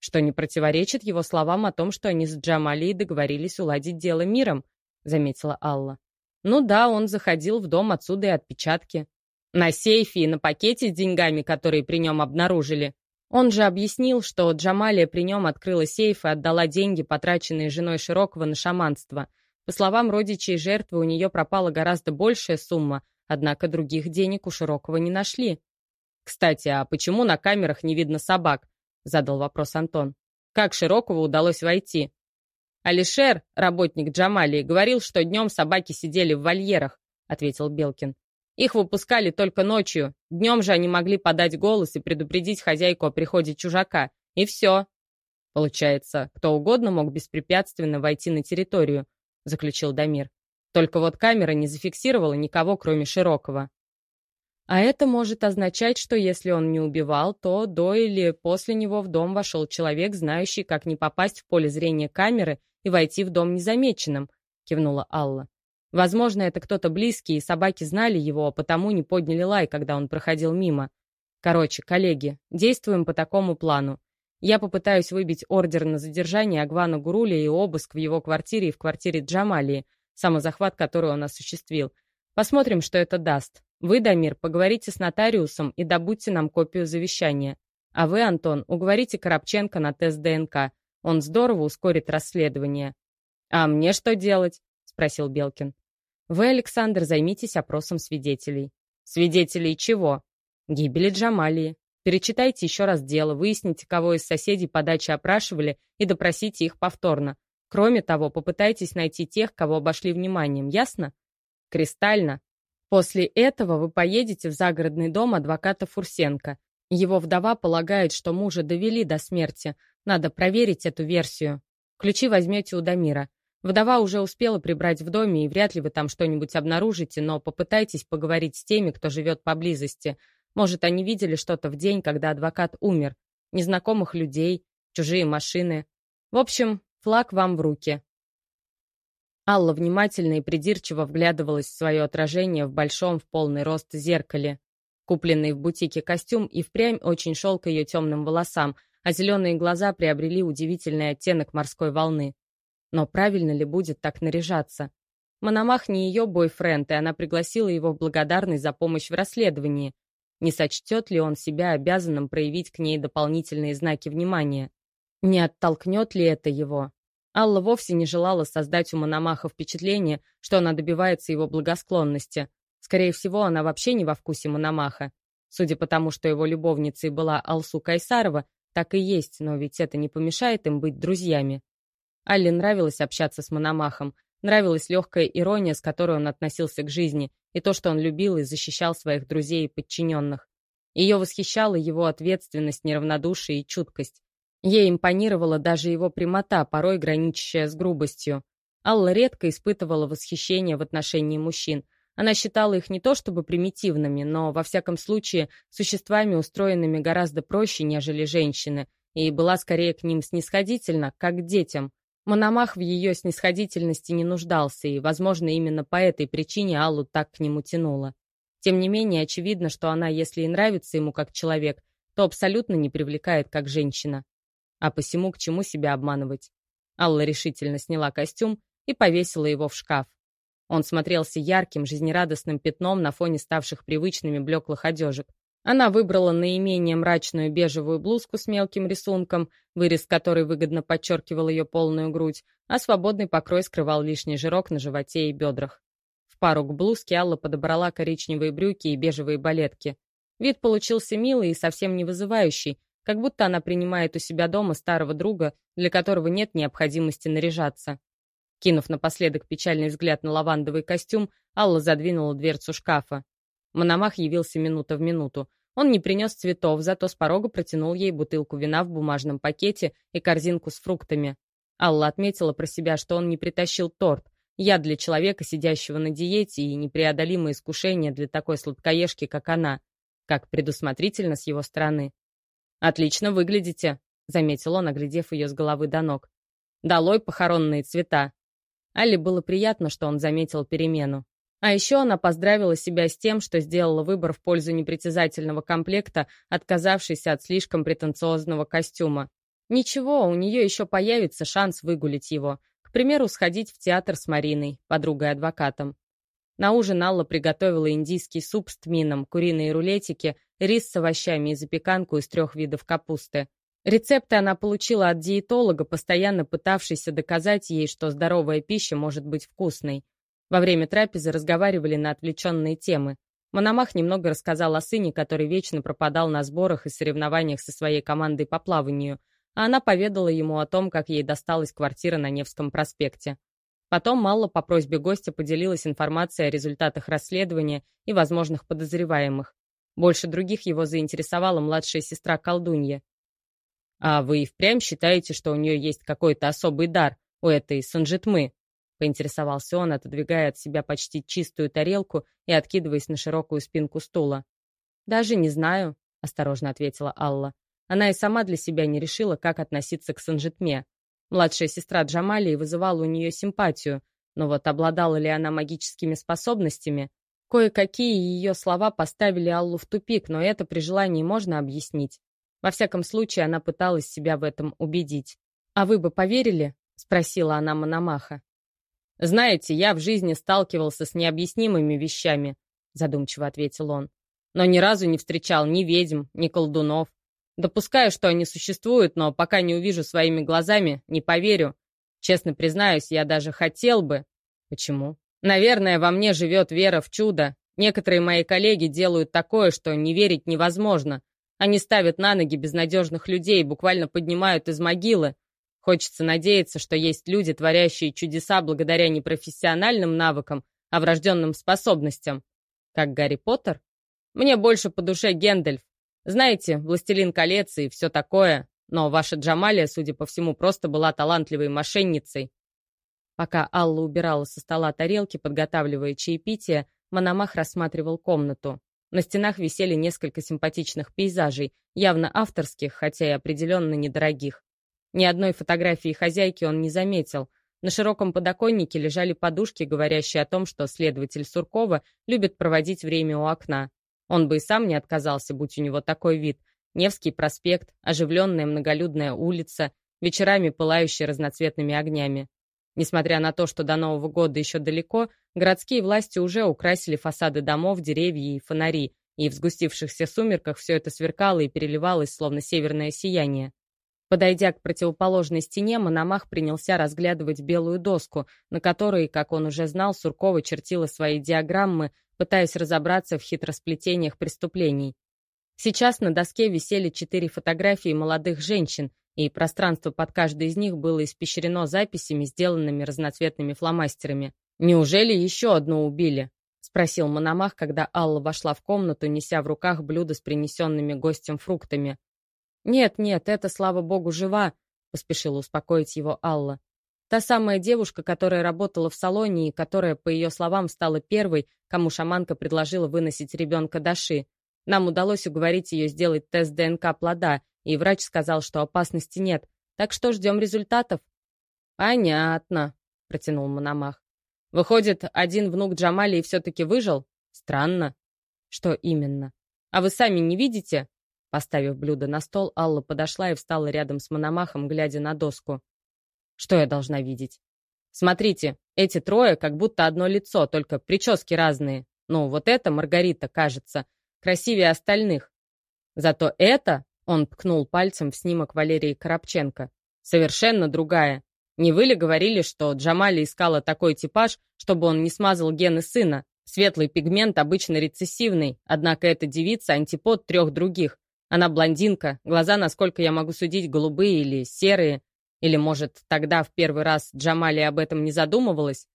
Что не противоречит его словам о том, что они с Джамалией договорились уладить дело миром, заметила Алла. Ну да, он заходил в дом, отсюда и отпечатки. На сейфе и на пакете с деньгами, которые при нем обнаружили, он же объяснил, что Джамалия при нем открыла сейф и отдала деньги, потраченные женой Широкого на шаманство. По словам родичей жертвы, у нее пропала гораздо большая сумма, однако других денег у Широкого не нашли. «Кстати, а почему на камерах не видно собак?» — задал вопрос Антон. «Как Широкову удалось войти?» «Алишер, работник Джамалии, говорил, что днем собаки сидели в вольерах», — ответил Белкин. Их выпускали только ночью. Днем же они могли подать голос и предупредить хозяйку о приходе чужака. И все. Получается, кто угодно мог беспрепятственно войти на территорию, заключил Дамир. Только вот камера не зафиксировала никого, кроме Широкого. А это может означать, что если он не убивал, то до или после него в дом вошел человек, знающий, как не попасть в поле зрения камеры и войти в дом незамеченным, кивнула Алла. Возможно, это кто-то близкий, и собаки знали его, а потому не подняли лай, когда он проходил мимо. Короче, коллеги, действуем по такому плану. Я попытаюсь выбить ордер на задержание Агвана Гуруля и обыск в его квартире и в квартире Джамалии, самозахват, который он осуществил. Посмотрим, что это даст. Вы, Дамир, поговорите с нотариусом и добудьте нам копию завещания. А вы, Антон, уговорите Коробченко на тест ДНК. Он здорово ускорит расследование. «А мне что делать?» — спросил Белкин. «Вы, Александр, займитесь опросом свидетелей». «Свидетелей чего?» «Гибели Джамалии. Перечитайте еще раз дело, выясните, кого из соседей по даче опрашивали и допросите их повторно. Кроме того, попытайтесь найти тех, кого обошли вниманием, ясно? Кристально. После этого вы поедете в загородный дом адвоката Фурсенко. Его вдова полагает, что мужа довели до смерти. Надо проверить эту версию. Ключи возьмете у Дамира. Вдова уже успела прибрать в доме, и вряд ли вы там что-нибудь обнаружите, но попытайтесь поговорить с теми, кто живет поблизости. Может, они видели что-то в день, когда адвокат умер. Незнакомых людей, чужие машины. В общем, Флаг вам в руки». Алла внимательно и придирчиво вглядывалась в свое отражение в большом в полный рост зеркале. Купленный в бутике костюм и впрямь очень шел к ее темным волосам, а зеленые глаза приобрели удивительный оттенок морской волны. Но правильно ли будет так наряжаться? Мономах не ее бойфренд, и она пригласила его в благодарность за помощь в расследовании. Не сочтет ли он себя обязанным проявить к ней дополнительные знаки внимания? Не оттолкнет ли это его? Алла вовсе не желала создать у Мономаха впечатление, что она добивается его благосклонности. Скорее всего, она вообще не во вкусе Мономаха. Судя по тому, что его любовницей была Алсу Кайсарова, так и есть, но ведь это не помешает им быть друзьями. Алле нравилось общаться с Мономахом, нравилась легкая ирония, с которой он относился к жизни, и то, что он любил и защищал своих друзей и подчиненных. Ее восхищала его ответственность, неравнодушие и чуткость. Ей импонировала даже его прямота, порой граничащая с грубостью. Алла редко испытывала восхищение в отношении мужчин. Она считала их не то чтобы примитивными, но, во всяком случае, существами, устроенными гораздо проще, нежели женщины, и была скорее к ним снисходительна, как к детям. Мономах в ее снисходительности не нуждался, и, возможно, именно по этой причине Аллу так к нему тянуло. Тем не менее, очевидно, что она, если и нравится ему как человек, то абсолютно не привлекает как женщина а посему к чему себя обманывать. Алла решительно сняла костюм и повесила его в шкаф. Он смотрелся ярким, жизнерадостным пятном на фоне ставших привычными блеклых одежек. Она выбрала наименее мрачную бежевую блузку с мелким рисунком, вырез которой выгодно подчеркивал ее полную грудь, а свободный покрой скрывал лишний жирок на животе и бедрах. В пару к блузке Алла подобрала коричневые брюки и бежевые балетки. Вид получился милый и совсем не вызывающий, как будто она принимает у себя дома старого друга, для которого нет необходимости наряжаться. Кинув напоследок печальный взгляд на лавандовый костюм, Алла задвинула дверцу шкафа. Мономах явился минута в минуту. Он не принес цветов, зато с порога протянул ей бутылку вина в бумажном пакете и корзинку с фруктами. Алла отметила про себя, что он не притащил торт. Яд для человека, сидящего на диете, и непреодолимое искушение для такой сладкоежки, как она. Как предусмотрительно с его стороны. «Отлично выглядите», — заметил он, оглядев ее с головы до ног. «Долой похоронные цвета». Алле было приятно, что он заметил перемену. А еще она поздравила себя с тем, что сделала выбор в пользу непритязательного комплекта, отказавшись от слишком претенциозного костюма. Ничего, у нее еще появится шанс выгулить его. К примеру, сходить в театр с Мариной, подругой-адвокатом. На ужин Алла приготовила индийский суп с тмином, куриные рулетики рис с овощами и запеканку из трех видов капусты. Рецепты она получила от диетолога, постоянно пытавшейся доказать ей, что здоровая пища может быть вкусной. Во время трапезы разговаривали на отвлеченные темы. Мономах немного рассказал о сыне, который вечно пропадал на сборах и соревнованиях со своей командой по плаванию, а она поведала ему о том, как ей досталась квартира на Невском проспекте. Потом Малла по просьбе гостя поделилась информацией о результатах расследования и возможных подозреваемых. Больше других его заинтересовала младшая сестра колдунья. «А вы и впрямь считаете, что у нее есть какой-то особый дар, у этой Санжитмы?» поинтересовался он, отодвигая от себя почти чистую тарелку и откидываясь на широкую спинку стула. «Даже не знаю», — осторожно ответила Алла. Она и сама для себя не решила, как относиться к Санжитме. Младшая сестра Джамалии вызывала у нее симпатию, но вот обладала ли она магическими способностями, Кое-какие ее слова поставили Аллу в тупик, но это при желании можно объяснить. Во всяком случае, она пыталась себя в этом убедить. «А вы бы поверили?» — спросила она Мономаха. «Знаете, я в жизни сталкивался с необъяснимыми вещами», — задумчиво ответил он. «Но ни разу не встречал ни ведьм, ни колдунов. Допускаю, что они существуют, но пока не увижу своими глазами, не поверю. Честно признаюсь, я даже хотел бы. Почему? Наверное, во мне живет вера в чудо. Некоторые мои коллеги делают такое, что не верить невозможно. Они ставят на ноги безнадежных людей, буквально поднимают из могилы. Хочется надеяться, что есть люди, творящие чудеса благодаря не профессиональным навыкам, а врожденным способностям. Как Гарри Поттер? Мне больше по душе Гендальф. Знаете, «Властелин колец» и все такое. Но ваша Джамалия, судя по всему, просто была талантливой мошенницей. Пока Алла убирала со стола тарелки, подготавливая чаепитие, Мономах рассматривал комнату. На стенах висели несколько симпатичных пейзажей, явно авторских, хотя и определенно недорогих. Ни одной фотографии хозяйки он не заметил. На широком подоконнике лежали подушки, говорящие о том, что следователь Суркова любит проводить время у окна. Он бы и сам не отказался, будь у него такой вид. Невский проспект, оживленная многолюдная улица, вечерами пылающая разноцветными огнями. Несмотря на то, что до Нового года еще далеко, городские власти уже украсили фасады домов, деревья и фонари, и в сгустившихся сумерках все это сверкало и переливалось, словно северное сияние. Подойдя к противоположной стене, Мономах принялся разглядывать белую доску, на которой, как он уже знал, Суркова чертила свои диаграммы, пытаясь разобраться в хитросплетениях преступлений. Сейчас на доске висели четыре фотографии молодых женщин, и пространство под каждой из них было испещрено записями, сделанными разноцветными фломастерами. «Неужели еще одну убили?» — спросил Мономах, когда Алла вошла в комнату, неся в руках блюдо с принесенными гостем фруктами. «Нет, нет, это, слава богу, жива», — поспешила успокоить его Алла. Та самая девушка, которая работала в салоне и которая, по ее словам, стала первой, кому шаманка предложила выносить ребенка Даши. Нам удалось уговорить ее сделать тест ДНК плода, и врач сказал, что опасности нет. Так что ждем результатов. «Понятно», — протянул Мономах. «Выходит, один внук Джамали все-таки выжил? Странно». «Что именно? А вы сами не видите?» Поставив блюдо на стол, Алла подошла и встала рядом с Мономахом, глядя на доску. «Что я должна видеть?» «Смотрите, эти трое как будто одно лицо, только прически разные. Ну, вот это Маргарита, кажется, красивее остальных. Зато это, он ткнул пальцем в снимок Валерии Коробченко, совершенно другая. Не вы ли говорили, что Джамали искала такой типаж, чтобы он не смазал гены сына? Светлый пигмент обычно рецессивный, однако эта девица антипод трех других. Она блондинка, глаза, насколько я могу судить, голубые или серые. Или, может, тогда в первый раз Джамали об этом не задумывалась?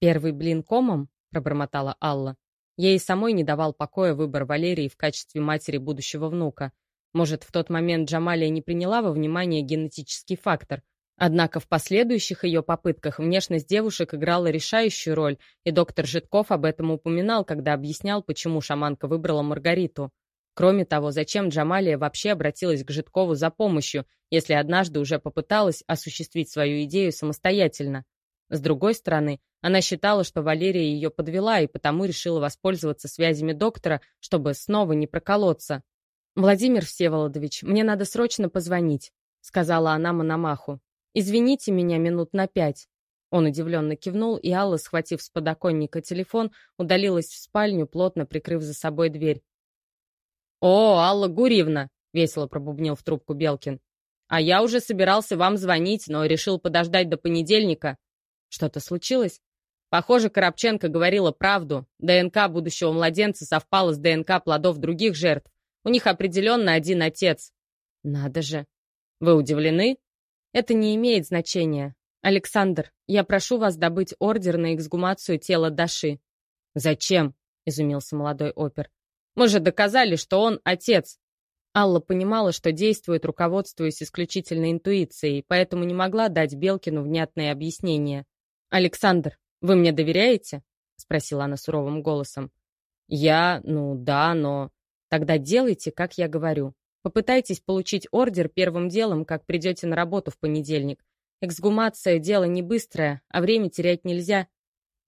«Первый блин комом?» — пробормотала Алла. Ей самой не давал покоя выбор Валерии в качестве матери будущего внука. Может, в тот момент Джамалия не приняла во внимание генетический фактор. Однако в последующих ее попытках внешность девушек играла решающую роль, и доктор Житков об этом упоминал, когда объяснял, почему шаманка выбрала Маргариту. Кроме того, зачем Джамалия вообще обратилась к Житкову за помощью, если однажды уже попыталась осуществить свою идею самостоятельно? С другой стороны, она считала, что Валерия ее подвела и потому решила воспользоваться связями доктора, чтобы снова не проколоться. «Владимир Всеволодович, мне надо срочно позвонить», — сказала она Мономаху. «Извините меня минут на пять». Он удивленно кивнул, и Алла, схватив с подоконника телефон, удалилась в спальню, плотно прикрыв за собой дверь. «О, Алла Гурьевна!» — весело пробубнил в трубку Белкин. «А я уже собирался вам звонить, но решил подождать до понедельника». «Что-то случилось?» Похоже, Коробченко говорила правду. ДНК будущего младенца совпала с ДНК плодов других жертв. У них определенно один отец. Надо же. Вы удивлены? Это не имеет значения. Александр, я прошу вас добыть ордер на эксгумацию тела Даши. Зачем? Изумился молодой опер. Мы же доказали, что он отец. Алла понимала, что действует, руководствуясь исключительно интуицией, поэтому не могла дать Белкину внятное объяснение. «Александр, вы мне доверяете?» — спросила она суровым голосом. «Я... ну да, но...» «Тогда делайте, как я говорю. Попытайтесь получить ордер первым делом, как придете на работу в понедельник. Эксгумация — дело не быстрое, а время терять нельзя».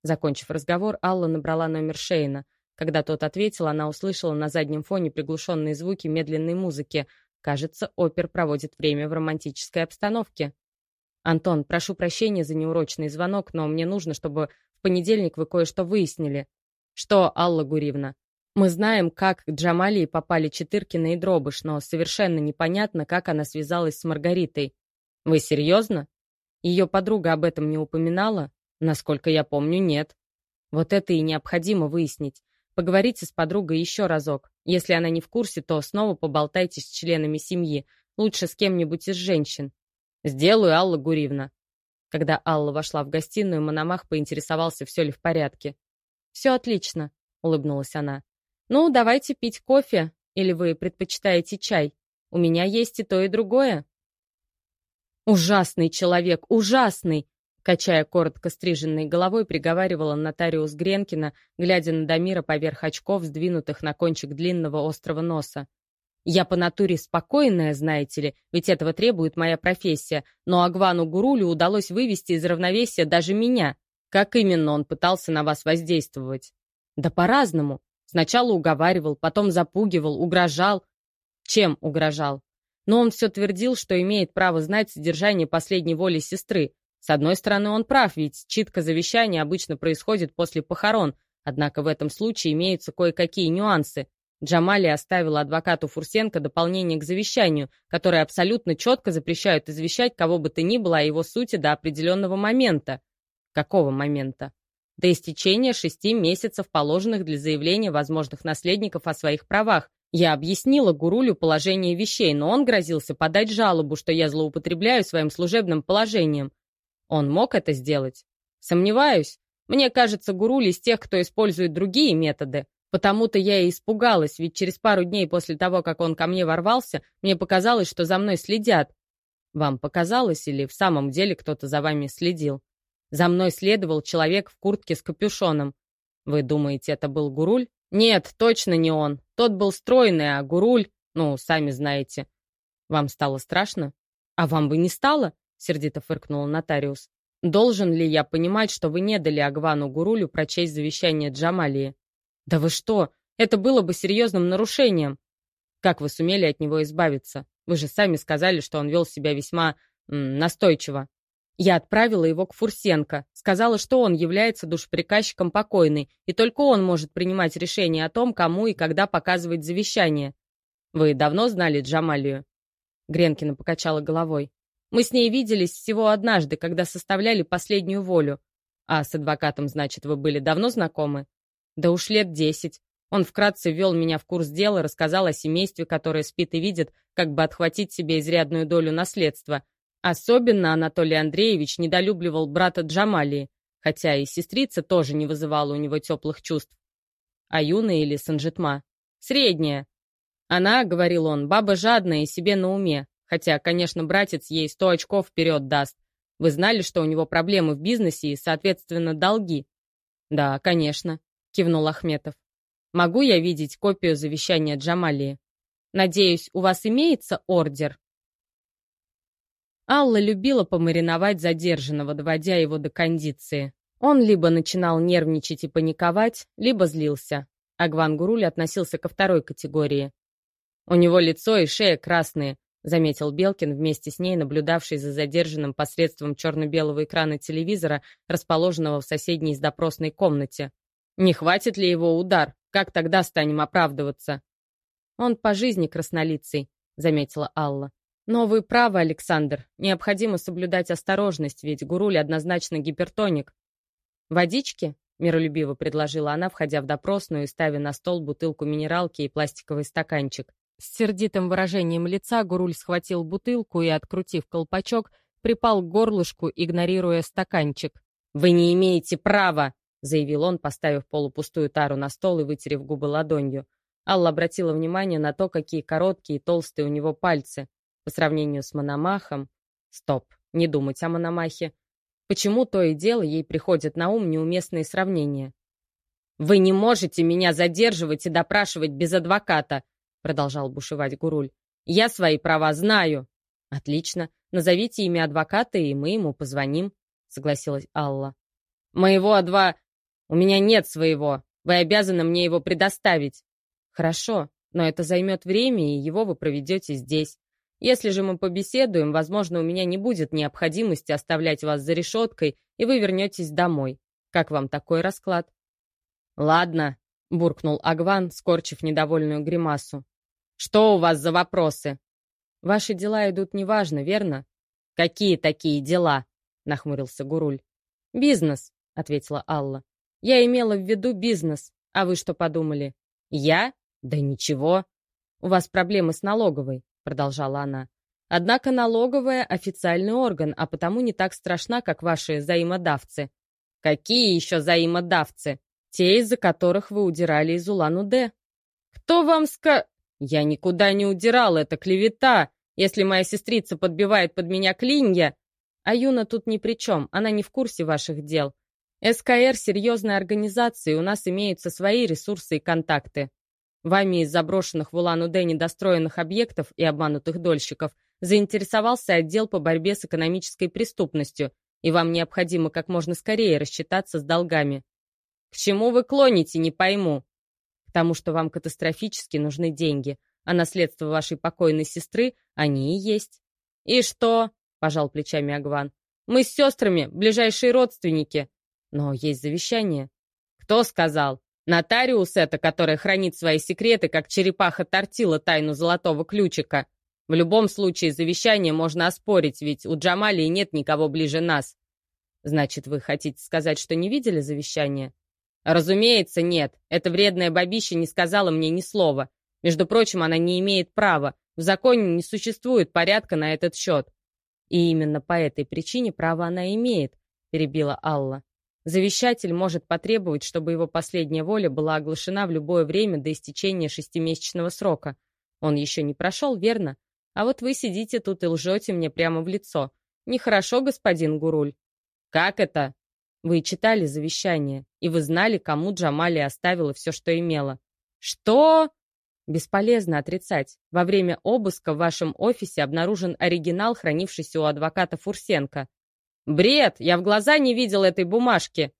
Закончив разговор, Алла набрала номер Шейна — когда тот ответил, она услышала на заднем фоне приглушенные звуки медленной музыки. Кажется, опер проводит время в романтической обстановке. «Антон, прошу прощения за неурочный звонок, но мне нужно, чтобы в понедельник вы кое-что выяснили». «Что, Алла Гуривна?» Мы знаем, как к Джамалии попали Четыркина и Дробыш, но совершенно непонятно, как она связалась с Маргаритой. Вы серьезно? Ее подруга об этом не упоминала? Насколько я помню, нет. Вот это и необходимо выяснить. Поговорите с подругой еще разок. Если она не в курсе, то снова поболтайте с членами семьи. Лучше с кем-нибудь из женщин. Сделаю, Алла Гуривна. Когда Алла вошла в гостиную, Мономах поинтересовался, все ли в порядке. «Все отлично», — улыбнулась она. «Ну, давайте пить кофе, или вы предпочитаете чай? У меня есть и то, и другое». «Ужасный человек, ужасный!» Качая коротко стриженной головой, приговаривала нотариус Гренкина, глядя на Дамира поверх очков, сдвинутых на кончик длинного острого носа. «Я по натуре спокойная, знаете ли, ведь этого требует моя профессия, но Агвану Гурулю удалось вывести из равновесия даже меня. Как именно он пытался на вас воздействовать?» «Да по-разному. Сначала уговаривал, потом запугивал, угрожал. Чем угрожал? Но он все твердил, что имеет право знать содержание последней воли сестры. С одной стороны, он прав, ведь читка завещания обычно происходит после похорон, однако в этом случае имеются кое-какие нюансы. Джамали оставила адвокату Фурсенко дополнение к завещанию, которое абсолютно четко запрещают извещать кого бы то ни было о его сути до определенного момента. Какого момента? до истечения шести месяцев, положенных для заявления возможных наследников о своих правах. Я объяснила Гурулю положение вещей, но он грозился подать жалобу, что я злоупотребляю своим служебным положением. Он мог это сделать? Сомневаюсь. Мне кажется, Гуруль из тех, кто использует другие методы. Потому-то я и испугалась, ведь через пару дней после того, как он ко мне ворвался, мне показалось, что за мной следят. Вам показалось или в самом деле кто-то за вами следил? За мной следовал человек в куртке с капюшоном. Вы думаете, это был Гуруль? Нет, точно не он. Тот был стройный, а Гуруль, ну, сами знаете. Вам стало страшно? А вам бы не стало? Сердито фыркнула нотариус. Должен ли я понимать, что вы не дали Агвану Гурулю прочесть завещание Джамалии? Да вы что? Это было бы серьезным нарушением. Как вы сумели от него избавиться? Вы же сами сказали, что он вел себя весьма м, настойчиво. Я отправила его к Фурсенко, сказала, что он является душеприказчиком покойной, и только он может принимать решение о том, кому и когда показывать завещание. Вы давно знали Джамалию? Гренкина покачала головой. Мы с ней виделись всего однажды, когда составляли последнюю волю. А с адвокатом, значит, вы были давно знакомы? Да уж лет десять. Он вкратце ввел меня в курс дела, рассказал о семействе, которое спит и видит, как бы отхватить себе изрядную долю наследства, Особенно Анатолий Андреевич недолюбливал брата Джамалии, хотя и сестрица тоже не вызывала у него теплых чувств. А юная или Санжитма? Средняя. Она, говорил он, баба жадная и себе на уме, хотя, конечно, братец ей сто очков вперед даст. Вы знали, что у него проблемы в бизнесе и, соответственно, долги? Да, конечно, кивнул Ахметов. Могу я видеть копию завещания Джамалии? Надеюсь, у вас имеется ордер? Алла любила помариновать задержанного, доводя его до кондиции. Он либо начинал нервничать и паниковать, либо злился. Агван Гуруль относился ко второй категории. «У него лицо и шея красные», — заметил Белкин, вместе с ней наблюдавший за задержанным посредством черно-белого экрана телевизора, расположенного в соседней с допросной комнате. «Не хватит ли его удар? Как тогда станем оправдываться?» «Он по жизни краснолицый», — заметила Алла. Но вы правы, Александр. Необходимо соблюдать осторожность, ведь Гуруль однозначно гипертоник. Водички? Миролюбиво предложила она, входя в допросную и ставя на стол бутылку минералки и пластиковый стаканчик. С сердитым выражением лица Гуруль схватил бутылку и, открутив колпачок, припал к горлышку, игнорируя стаканчик. «Вы не имеете права!» — заявил он, поставив полупустую тару на стол и вытерев губы ладонью. Алла обратила внимание на то, какие короткие и толстые у него пальцы. По сравнению с Мономахом... Стоп, не думать о Мономахе. Почему то и дело ей приходят на ум неуместные сравнения? «Вы не можете меня задерживать и допрашивать без адвоката», продолжал бушевать Гуруль. «Я свои права знаю». «Отлично. Назовите имя адвоката, и мы ему позвоним», согласилась Алла. «Моего адва... У меня нет своего. Вы обязаны мне его предоставить». «Хорошо, но это займет время, и его вы проведете здесь. Если же мы побеседуем, возможно, у меня не будет необходимости оставлять вас за решеткой, и вы вернетесь домой. Как вам такой расклад? Ладно, — буркнул Агван, скорчив недовольную гримасу. «Что у вас за вопросы?» «Ваши дела идут неважно, верно?» «Какие такие дела?» — нахмурился Гуруль. «Бизнес», — ответила Алла. «Я имела в виду бизнес. А вы что подумали?» «Я? Да ничего». «У вас проблемы с налоговой», — продолжала она. «Однако налоговая — официальный орган, а потому не так страшна, как ваши взаимодавцы». «Какие еще взаимодавцы?» «Те, из-за которых вы удирали из Улан-Удэ». «Кто вам ска...» «Я никуда не удирал, это клевета. Если моя сестрица подбивает под меня клинья...» «А Юна тут ни при чем, она не в курсе ваших дел. СКР — серьезная организация, и у нас имеются свои ресурсы и контакты. Вами из заброшенных в Улан-Удэ недостроенных объектов и обманутых дольщиков заинтересовался отдел по борьбе с экономической преступностью, и вам необходимо как можно скорее рассчитаться с долгами. К чему вы клоните, не пойму. К тому, что вам катастрофически нужны деньги, а наследство вашей покойной сестры они и есть. И что? — пожал плечами Агван. Мы с сестрами ближайшие родственники. Но есть завещание. Кто сказал? Нотариус это, который хранит свои секреты, как черепаха тортила тайну золотого ключика. В любом случае завещание можно оспорить, ведь у Джамалии нет никого ближе нас. Значит, вы хотите сказать, что не видели завещание? Разумеется, нет. Эта вредная бабища не сказала мне ни слова. Между прочим, она не имеет права. В законе не существует порядка на этот счет. И именно по этой причине право она имеет, перебила Алла. Завещатель может потребовать, чтобы его последняя воля была оглашена в любое время до истечения шестимесячного срока. Он еще не прошел, верно? А вот вы сидите тут и лжете мне прямо в лицо. Нехорошо, господин Гуруль. Как это? Вы читали завещание, и вы знали, кому Джамали оставила все, что имела. Что? Бесполезно отрицать. Во время обыска в вашем офисе обнаружен оригинал, хранившийся у адвоката Фурсенко. Бред! Я в глаза не видел этой бумажки.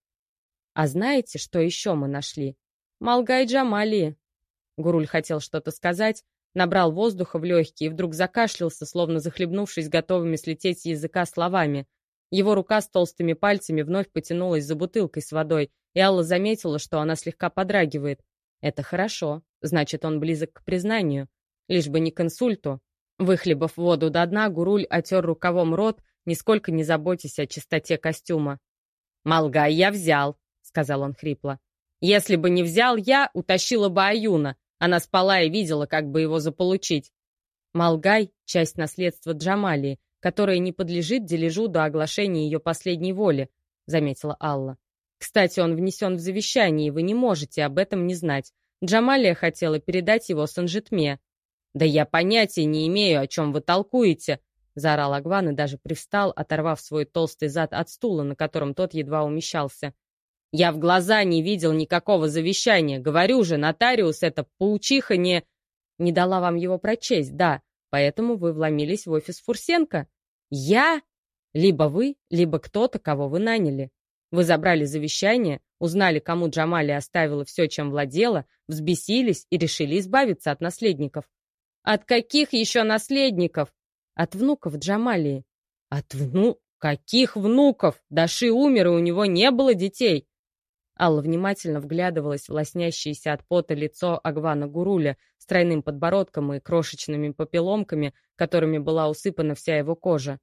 А знаете, что еще мы нашли? Малгай Джамали. Гуруль хотел что-то сказать, набрал воздуха в легкие и вдруг закашлялся, словно захлебнувшись готовыми слететь с языка словами. Его рука с толстыми пальцами вновь потянулась за бутылкой с водой, и Алла заметила, что она слегка подрагивает. Это хорошо, значит, он близок к признанию. Лишь бы не к инсульту. Выхлебав воду до дна, Гуруль отер рукавом рот нисколько не заботясь о чистоте костюма. «Малгай я взял», — сказал он хрипло. «Если бы не взял я, утащила бы Аюна. Она спала и видела, как бы его заполучить». Малгай — часть наследства Джамалии, которая не подлежит дележу до оглашения ее последней воли, заметила Алла. Кстати, он внесен в завещание, и вы не можете об этом не знать. Джамалия хотела передать его Санжитме. Да я понятия не имею, о чем вы толкуете, Заорал Агван и даже привстал, оторвав свой толстый зад от стула, на котором тот едва умещался. «Я в глаза не видел никакого завещания. Говорю же, нотариус это паучиха не...» «Не дала вам его прочесть, да. Поэтому вы вломились в офис Фурсенко. Я? Либо вы, либо кто-то, кого вы наняли. Вы забрали завещание, узнали, кому Джамали оставила все, чем владела, взбесились и решили избавиться от наследников. От каких еще наследников? От внуков Джамалии. От вну... Каких внуков? Даши умер, и у него не было детей. Алла внимательно вглядывалась в лоснящееся от пота лицо Агвана Гуруля с тройным подбородком и крошечными попеломками, которыми была усыпана вся его кожа.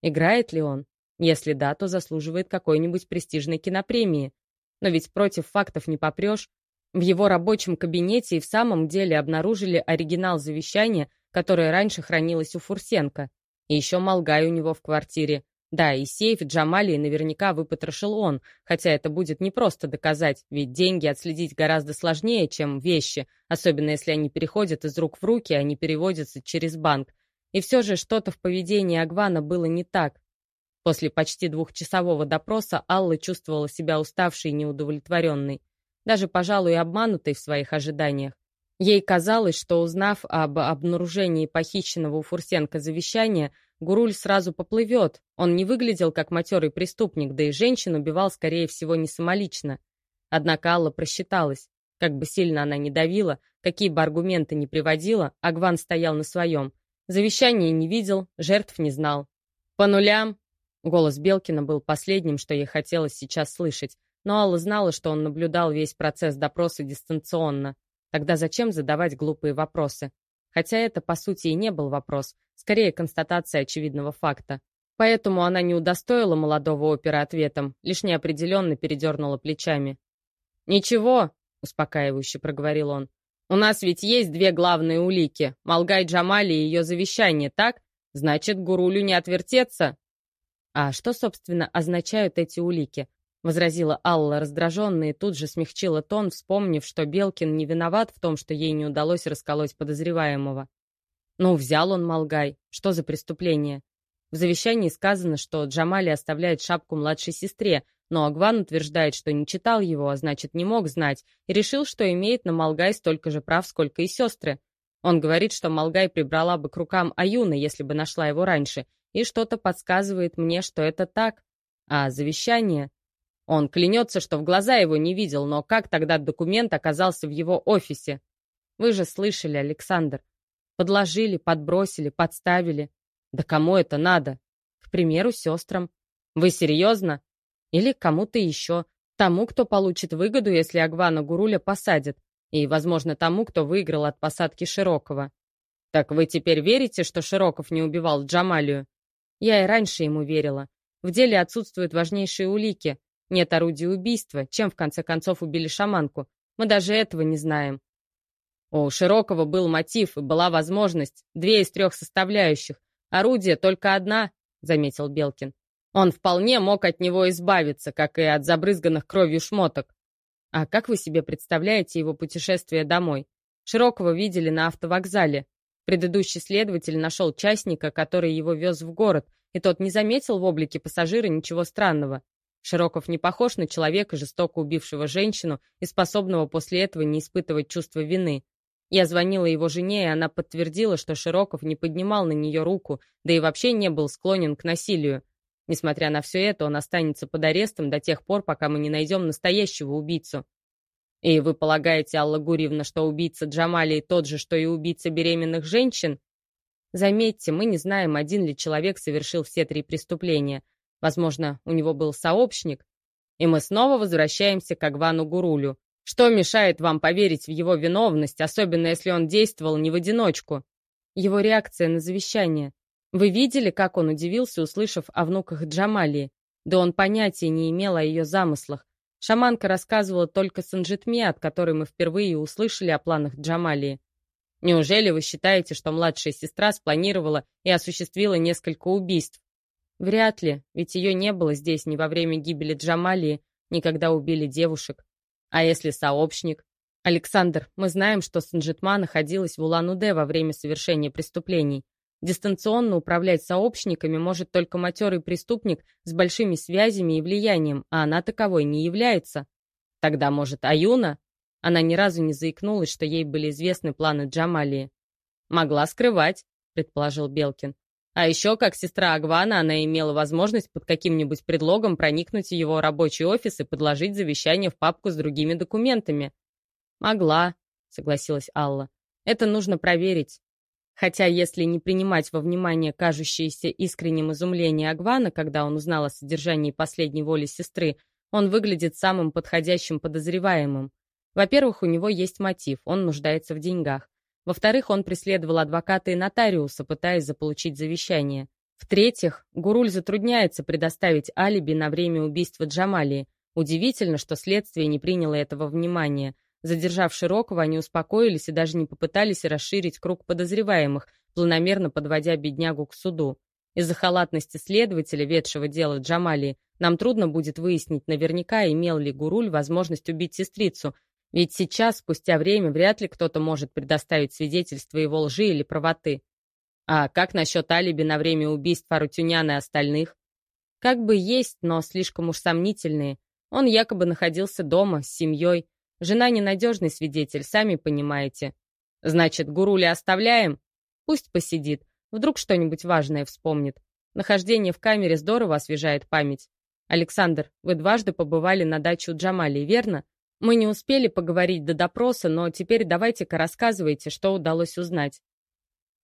Играет ли он? Если да, то заслуживает какой-нибудь престижной кинопремии. Но ведь против фактов не попрешь. В его рабочем кабинете и в самом деле обнаружили оригинал завещания, которое раньше хранилось у Фурсенко. И еще Малгай у него в квартире. Да, и сейф Джамалии наверняка выпотрошил он, хотя это будет непросто доказать, ведь деньги отследить гораздо сложнее, чем вещи, особенно если они переходят из рук в руки, а не переводятся через банк. И все же что-то в поведении Агвана было не так. После почти двухчасового допроса Алла чувствовала себя уставшей и неудовлетворенной, даже, пожалуй, обманутой в своих ожиданиях. Ей казалось, что, узнав об обнаружении похищенного у Фурсенко завещания, Гуруль сразу поплывет. Он не выглядел как матерый преступник, да и женщин убивал, скорее всего, не самолично. Однако Алла просчиталась. Как бы сильно она ни давила, какие бы аргументы ни приводила, Агван стоял на своем. Завещание не видел, жертв не знал. «По нулям!» Голос Белкина был последним, что ей хотелось сейчас слышать, Но Алла знала, что он наблюдал весь процесс допроса дистанционно. Тогда зачем задавать глупые вопросы? Хотя это, по сути, и не был вопрос, скорее констатация очевидного факта. Поэтому она не удостоила молодого опера ответом, лишь неопределенно передернула плечами. «Ничего», — успокаивающе проговорил он, «у нас ведь есть две главные улики — Малгай Джамали и ее завещание, так? Значит, Гурулю не отвертеться». «А что, собственно, означают эти улики?» — возразила Алла раздраженно и тут же смягчила тон, вспомнив, что Белкин не виноват в том, что ей не удалось расколоть подозреваемого. «Ну, взял он Малгай. Что за преступление?» В завещании сказано, что Джамали оставляет шапку младшей сестре, но Агван утверждает, что не читал его, а значит, не мог знать, и решил, что имеет на Малгай столько же прав, сколько и сестры. Он говорит, что Малгай прибрала бы к рукам Аюна, если бы нашла его раньше, и что-то подсказывает мне, что это так. А завещание... Он клянется, что в глаза его не видел, но как тогда документ оказался в его офисе? Вы же слышали, Александр. Подложили, подбросили, подставили. Да кому это надо? К примеру, сестрам. Вы серьезно? Или кому-то еще. Тому, кто получит выгоду, если Агвана Гуруля посадят. И, возможно, тому, кто выиграл от посадки Широкого. Так вы теперь верите, что Широков не убивал Джамалию? Я и раньше ему верила. В деле отсутствуют важнейшие улики. Нет орудия убийства. Чем, в конце концов, убили шаманку? Мы даже этого не знаем. У Широкого был мотив и была возможность. Две из трех составляющих. Орудие только одна, заметил Белкин. Он вполне мог от него избавиться, как и от забрызганных кровью шмоток. А как вы себе представляете его путешествие домой? Широкого видели на автовокзале. Предыдущий следователь нашел частника, который его вез в город, и тот не заметил в облике пассажира ничего странного. Широков не похож на человека, жестоко убившего женщину и способного после этого не испытывать чувства вины. Я звонила его жене, и она подтвердила, что Широков не поднимал на нее руку, да и вообще не был склонен к насилию. Несмотря на все это, он останется под арестом до тех пор, пока мы не найдем настоящего убийцу. И вы полагаете, Алла Гурьевна, что убийца Джамалии тот же, что и убийца беременных женщин? Заметьте, мы не знаем, один ли человек совершил все три преступления. Возможно, у него был сообщник. И мы снова возвращаемся к Агвану Гурулю. Что мешает вам поверить в его виновность, особенно если он действовал не в одиночку? Его реакция на завещание. Вы видели, как он удивился, услышав о внуках Джамалии? Да он понятия не имел о ее замыслах. Шаманка рассказывала только Санжитме, от которой мы впервые услышали о планах Джамалии. Неужели вы считаете, что младшая сестра спланировала и осуществила несколько убийств? Вряд ли, ведь ее не было здесь ни во время гибели Джамалии, ни когда убили девушек. А если сообщник? Александр, мы знаем, что Санжитма находилась в Улан-Удэ во время совершения преступлений. Дистанционно управлять сообщниками может только матерый преступник с большими связями и влиянием, а она таковой не является. Тогда, может, Аюна? Она ни разу не заикнулась, что ей были известны планы Джамалии. «Могла скрывать», — предположил Белкин. А еще, как сестра Агвана, она имела возможность под каким-нибудь предлогом проникнуть в его рабочий офис и подложить завещание в папку с другими документами. «Могла», — согласилась Алла. «Это нужно проверить. Хотя, если не принимать во внимание кажущееся искренним изумление Агвана, когда он узнал о содержании последней воли сестры, он выглядит самым подходящим подозреваемым. Во-первых, у него есть мотив, он нуждается в деньгах. Во-вторых, он преследовал адвоката и нотариуса, пытаясь заполучить завещание. В-третьих, Гуруль затрудняется предоставить алиби на время убийства Джамалии. Удивительно, что следствие не приняло этого внимания – Задержав Широкого, они успокоились и даже не попытались расширить круг подозреваемых, планомерно подводя беднягу к суду. Из-за халатности следователя, ведшего дело Джамалии, нам трудно будет выяснить наверняка, имел ли Гуруль возможность убить сестрицу, ведь сейчас, спустя время, вряд ли кто-то может предоставить свидетельство его лжи или правоты. А как насчет алиби на время убийств Арутюняна и остальных? Как бы есть, но слишком уж сомнительные. Он якобы находился дома, с семьей, Жена ненадежный свидетель, сами понимаете. Значит, Гуруля оставляем? Пусть посидит. Вдруг что-нибудь важное вспомнит. Нахождение в камере здорово освежает память. Александр, вы дважды побывали на даче у Джамали, верно? Мы не успели поговорить до допроса, но теперь давайте-ка рассказывайте, что удалось узнать.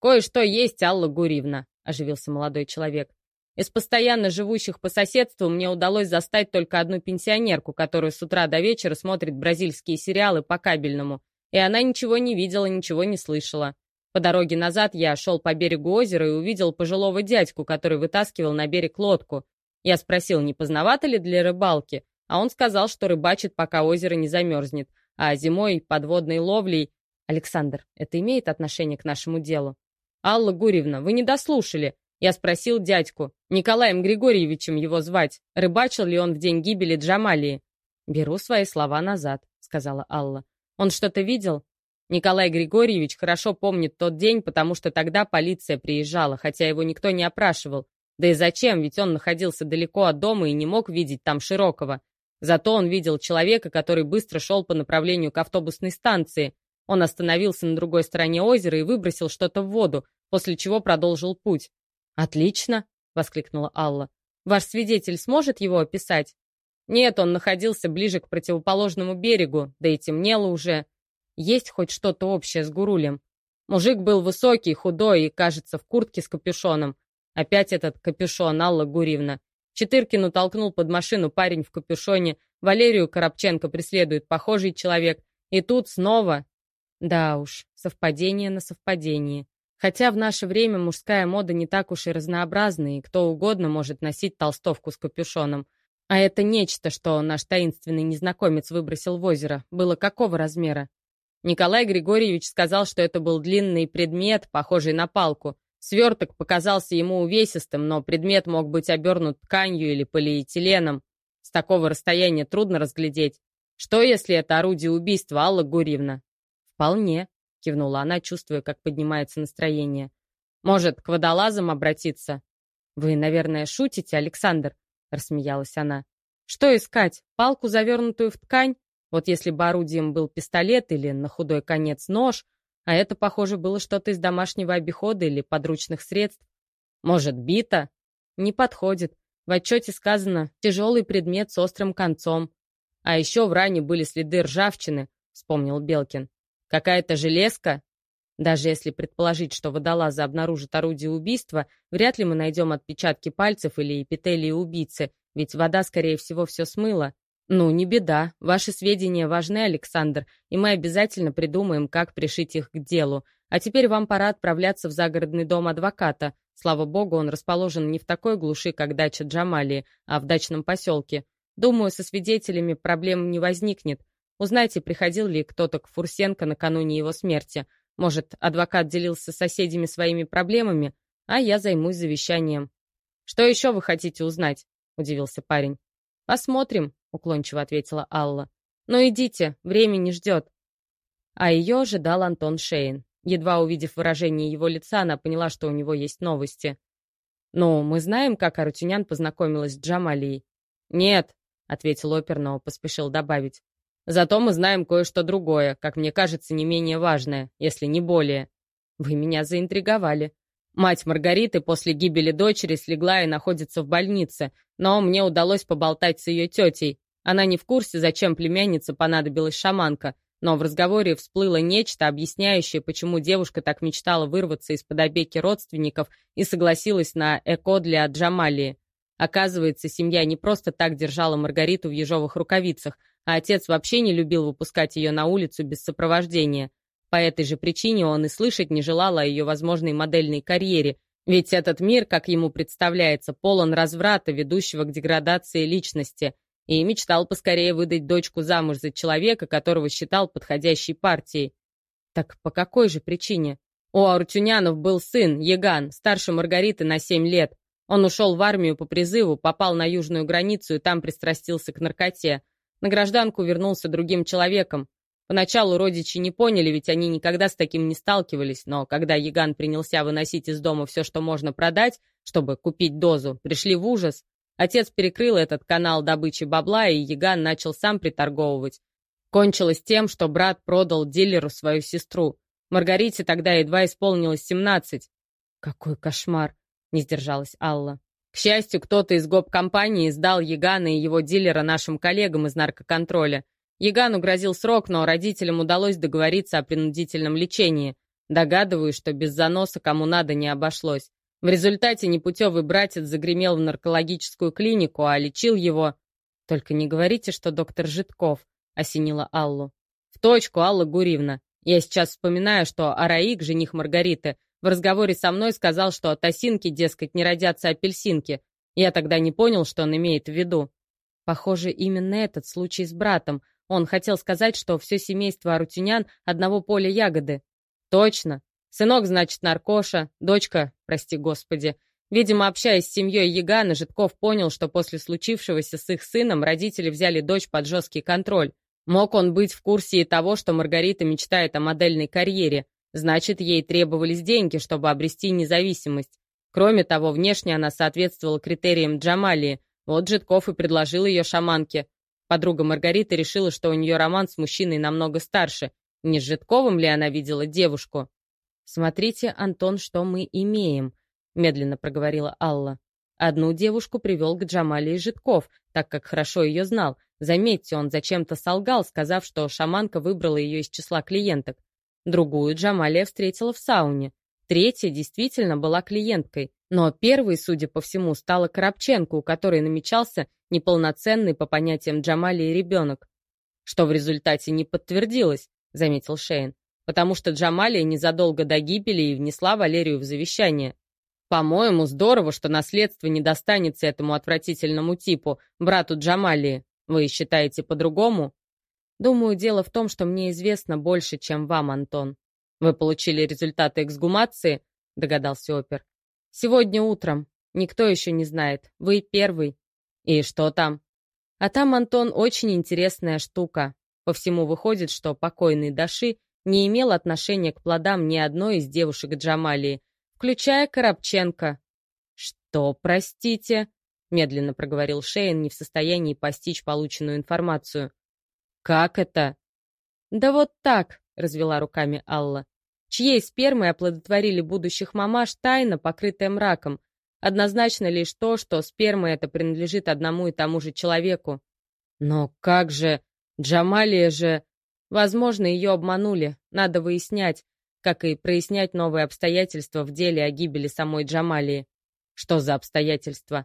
Кое-что есть, Алла Гуривна, оживился молодой человек. Из постоянно живущих по соседству мне удалось застать только одну пенсионерку, которая с утра до вечера смотрит бразильские сериалы по кабельному, и она ничего не видела, ничего не слышала. По дороге назад я шел по берегу озера и увидел пожилого дядьку, который вытаскивал на берег лодку. Я спросил, не поздновато ли для рыбалки, а он сказал, что рыбачит, пока озеро не замерзнет, а зимой подводной ловлей... Александр, это имеет отношение к нашему делу? Алла Гурьевна, вы не дослушали. Я спросил дядьку, Николаем Григорьевичем его звать, рыбачил ли он в день гибели Джамалии. «Беру свои слова назад», — сказала Алла. «Он что-то видел?» Николай Григорьевич хорошо помнит тот день, потому что тогда полиция приезжала, хотя его никто не опрашивал. Да и зачем, ведь он находился далеко от дома и не мог видеть там Широкого. Зато он видел человека, который быстро шел по направлению к автобусной станции. Он остановился на другой стороне озера и выбросил что-то в воду, после чего продолжил путь. «Отлично!» — воскликнула Алла. «Ваш свидетель сможет его описать?» «Нет, он находился ближе к противоположному берегу, да и темнело уже. Есть хоть что-то общее с Гурулем. Мужик был высокий, худой и, кажется, в куртке с капюшоном. Опять этот капюшон, Алла Гурьевна. Четыркину толкнул под машину парень в капюшоне, Валерию Коробченко преследует похожий человек. И тут снова... Да уж, совпадение на совпадение. Хотя в наше время мужская мода не так уж и разнообразна, и кто угодно может носить толстовку с капюшоном. А это нечто, что наш таинственный незнакомец выбросил в озеро, было какого размера? Николай Григорьевич сказал, что это был длинный предмет, похожий на палку. Сверток показался ему увесистым, но предмет мог быть обернут тканью или полиэтиленом. С такого расстояния трудно разглядеть. Что, если это орудие убийства, Алла Гурьевна? Вполне кивнула она, чувствуя, как поднимается настроение. «Может, к водолазам обратиться?» «Вы, наверное, шутите, Александр?» — рассмеялась она. «Что искать? Палку, завернутую в ткань? Вот если бы орудием был пистолет или, на худой конец, нож, а это, похоже, было что-то из домашнего обихода или подручных средств. Может, бита? Не подходит. В отчете сказано «тяжелый предмет с острым концом». А еще в ране были следы ржавчины, вспомнил Белкин. Какая-то железка? Даже если предположить, что водолазы обнаружат орудие убийства, вряд ли мы найдем отпечатки пальцев или эпителии убийцы, ведь вода, скорее всего, все смыла. Ну, не беда. Ваши сведения важны, Александр, и мы обязательно придумаем, как пришить их к делу. А теперь вам пора отправляться в загородный дом адвоката. Слава богу, он расположен не в такой глуши, как дача Джамалии, а в дачном поселке. Думаю, со свидетелями проблем не возникнет. Узнайте, приходил ли кто-то к Фурсенко накануне его смерти. Может, адвокат делился с соседями своими проблемами, а я займусь завещанием. «Что еще вы хотите узнать?» — удивился парень. «Посмотрим», — уклончиво ответила Алла. «Но идите, время не ждет». А ее ожидал Антон Шейн. Едва увидев выражение его лица, она поняла, что у него есть новости. «Ну, мы знаем, как Арутюнян познакомилась с Джамалией?» «Нет», — ответил опер, но поспешил добавить. Зато мы знаем кое-что другое, как мне кажется, не менее важное, если не более. Вы меня заинтриговали. Мать Маргариты после гибели дочери слегла и находится в больнице, но мне удалось поболтать с ее тетей. Она не в курсе, зачем племяннице понадобилась шаманка, но в разговоре всплыло нечто, объясняющее, почему девушка так мечтала вырваться из-под опеки родственников и согласилась на эко для Джамалии. Оказывается, семья не просто так держала Маргариту в ежовых рукавицах, а отец вообще не любил выпускать ее на улицу без сопровождения. По этой же причине он и слышать не желал о ее возможной модельной карьере, ведь этот мир, как ему представляется, полон разврата, ведущего к деградации личности, и мечтал поскорее выдать дочку замуж за человека, которого считал подходящей партией. Так по какой же причине? У Арутюнянов был сын, Яган, старше Маргариты на семь лет. Он ушел в армию по призыву, попал на южную границу и там пристрастился к наркоте. На гражданку вернулся другим человеком. Поначалу родичи не поняли, ведь они никогда с таким не сталкивались, но когда Яган принялся выносить из дома все, что можно продать, чтобы купить дозу, пришли в ужас. Отец перекрыл этот канал добычи бабла, и Яган начал сам приторговывать. Кончилось тем, что брат продал дилеру свою сестру. Маргарите тогда едва исполнилось семнадцать. «Какой кошмар!» — не сдержалась Алла. К счастью, кто-то из гоп-компании сдал Ягана и его дилера нашим коллегам из наркоконтроля. Ягану грозил срок, но родителям удалось договориться о принудительном лечении. Догадываюсь, что без заноса кому надо не обошлось. В результате непутевый братец загремел в наркологическую клинику, а лечил его... «Только не говорите, что доктор Житков», — осенила Аллу. «В точку, Алла Гуривна. Я сейчас вспоминаю, что Араик, жених Маргариты, в разговоре со мной сказал, что от осинки, дескать, не родятся апельсинки. Я тогда не понял, что он имеет в виду. Похоже, именно этот случай с братом. Он хотел сказать, что все семейство Арутюнян одного поля ягоды. Точно. Сынок, значит, наркоша, дочка, прости господи. Видимо, общаясь с семьей Ягана, Житков понял, что после случившегося с их сыном родители взяли дочь под жесткий контроль. Мог он быть в курсе и того, что Маргарита мечтает о модельной карьере. Значит, ей требовались деньги, чтобы обрести независимость. Кроме того, внешне она соответствовала критериям Джамалии. Вот Житков и предложил ее шаманке. Подруга Маргариты решила, что у нее роман с мужчиной намного старше. Не с Житковым ли она видела девушку? «Смотрите, Антон, что мы имеем», — медленно проговорила Алла. Одну девушку привел к Джамалии Житков, так как хорошо ее знал. Заметьте, он зачем-то солгал, сказав, что шаманка выбрала ее из числа клиенток. Другую Джамалия встретила в сауне. Третья действительно была клиенткой, но первой, судя по всему, стала Коробченко, у которой намечался неполноценный по понятиям Джамалии ребенок. Что в результате не подтвердилось, заметил Шейн, потому что Джамалия незадолго до гибели и внесла Валерию в завещание. По-моему, здорово, что наследство не достанется этому отвратительному типу, брату Джамалии. Вы считаете по-другому? Думаю, дело в том, что мне известно больше, чем вам, Антон. Вы получили результаты эксгумации? Догадался опер. Сегодня утром. Никто еще не знает. Вы первый. И что там? А там, Антон, очень интересная штука. По всему выходит, что покойный Даши не имел отношения к плодам ни одной из девушек Джамалии, включая Коробченко. «Что, простите?» — медленно проговорил Шейн, не в состоянии постичь полученную информацию. «Как это?» «Да вот так», — развела руками Алла. «Чьей спермой оплодотворили будущих мамаш тайна, покрытая мраком. Однозначно лишь то, что сперма это принадлежит одному и тому же человеку». «Но как же? Джамалия же...» «Возможно, ее обманули. Надо выяснять, как и прояснять новые обстоятельства в деле о гибели самой Джамалии». «Что за обстоятельства?»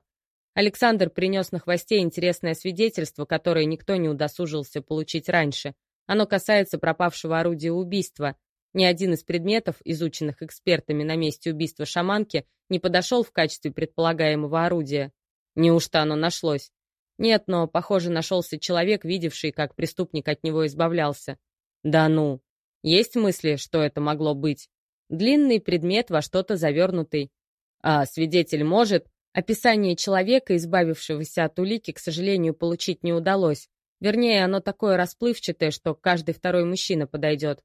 Александр принес на хвосте интересное свидетельство, которое никто не удосужился получить раньше. Оно касается пропавшего орудия убийства. Ни один из предметов, изученных экспертами на месте убийства шаманки, не подошел в качестве предполагаемого орудия. Неужто оно нашлось? Нет, но, похоже, нашелся человек, видевший, как преступник от него избавлялся. Да ну! Есть мысли, что это могло быть? Длинный предмет во что-то завернутый. А свидетель может... Описание человека, избавившегося от улики, к сожалению, получить не удалось. Вернее, оно такое расплывчатое, что каждый второй мужчина подойдет.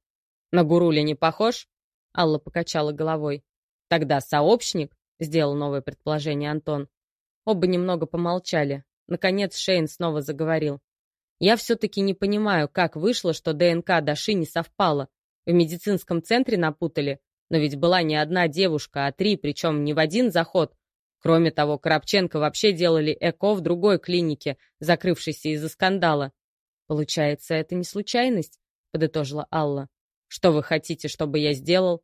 На Гуруля не похож? Алла покачала головой. Тогда сообщник, сделал новое предположение Антон. Оба немного помолчали. Наконец Шейн снова заговорил. Я все-таки не понимаю, как вышло, что ДНК Даши не совпала. В медицинском центре напутали. Но ведь была не одна девушка, а три, причем не в один заход, Кроме того, Коробченко вообще делали ЭКО в другой клинике, закрывшейся из-за скандала. «Получается, это не случайность?» — подытожила Алла. «Что вы хотите, чтобы я сделал?»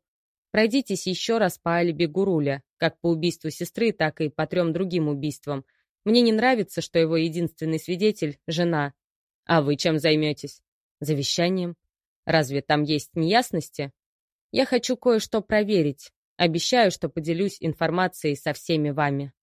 «Пройдитесь еще раз по алиби Гуруля, как по убийству сестры, так и по трем другим убийствам. Мне не нравится, что его единственный свидетель — жена. А вы чем займетесь?» «Завещанием. Разве там есть неясности?» «Я хочу кое-что проверить. Обещаю, что поделюсь информацией со всеми вами.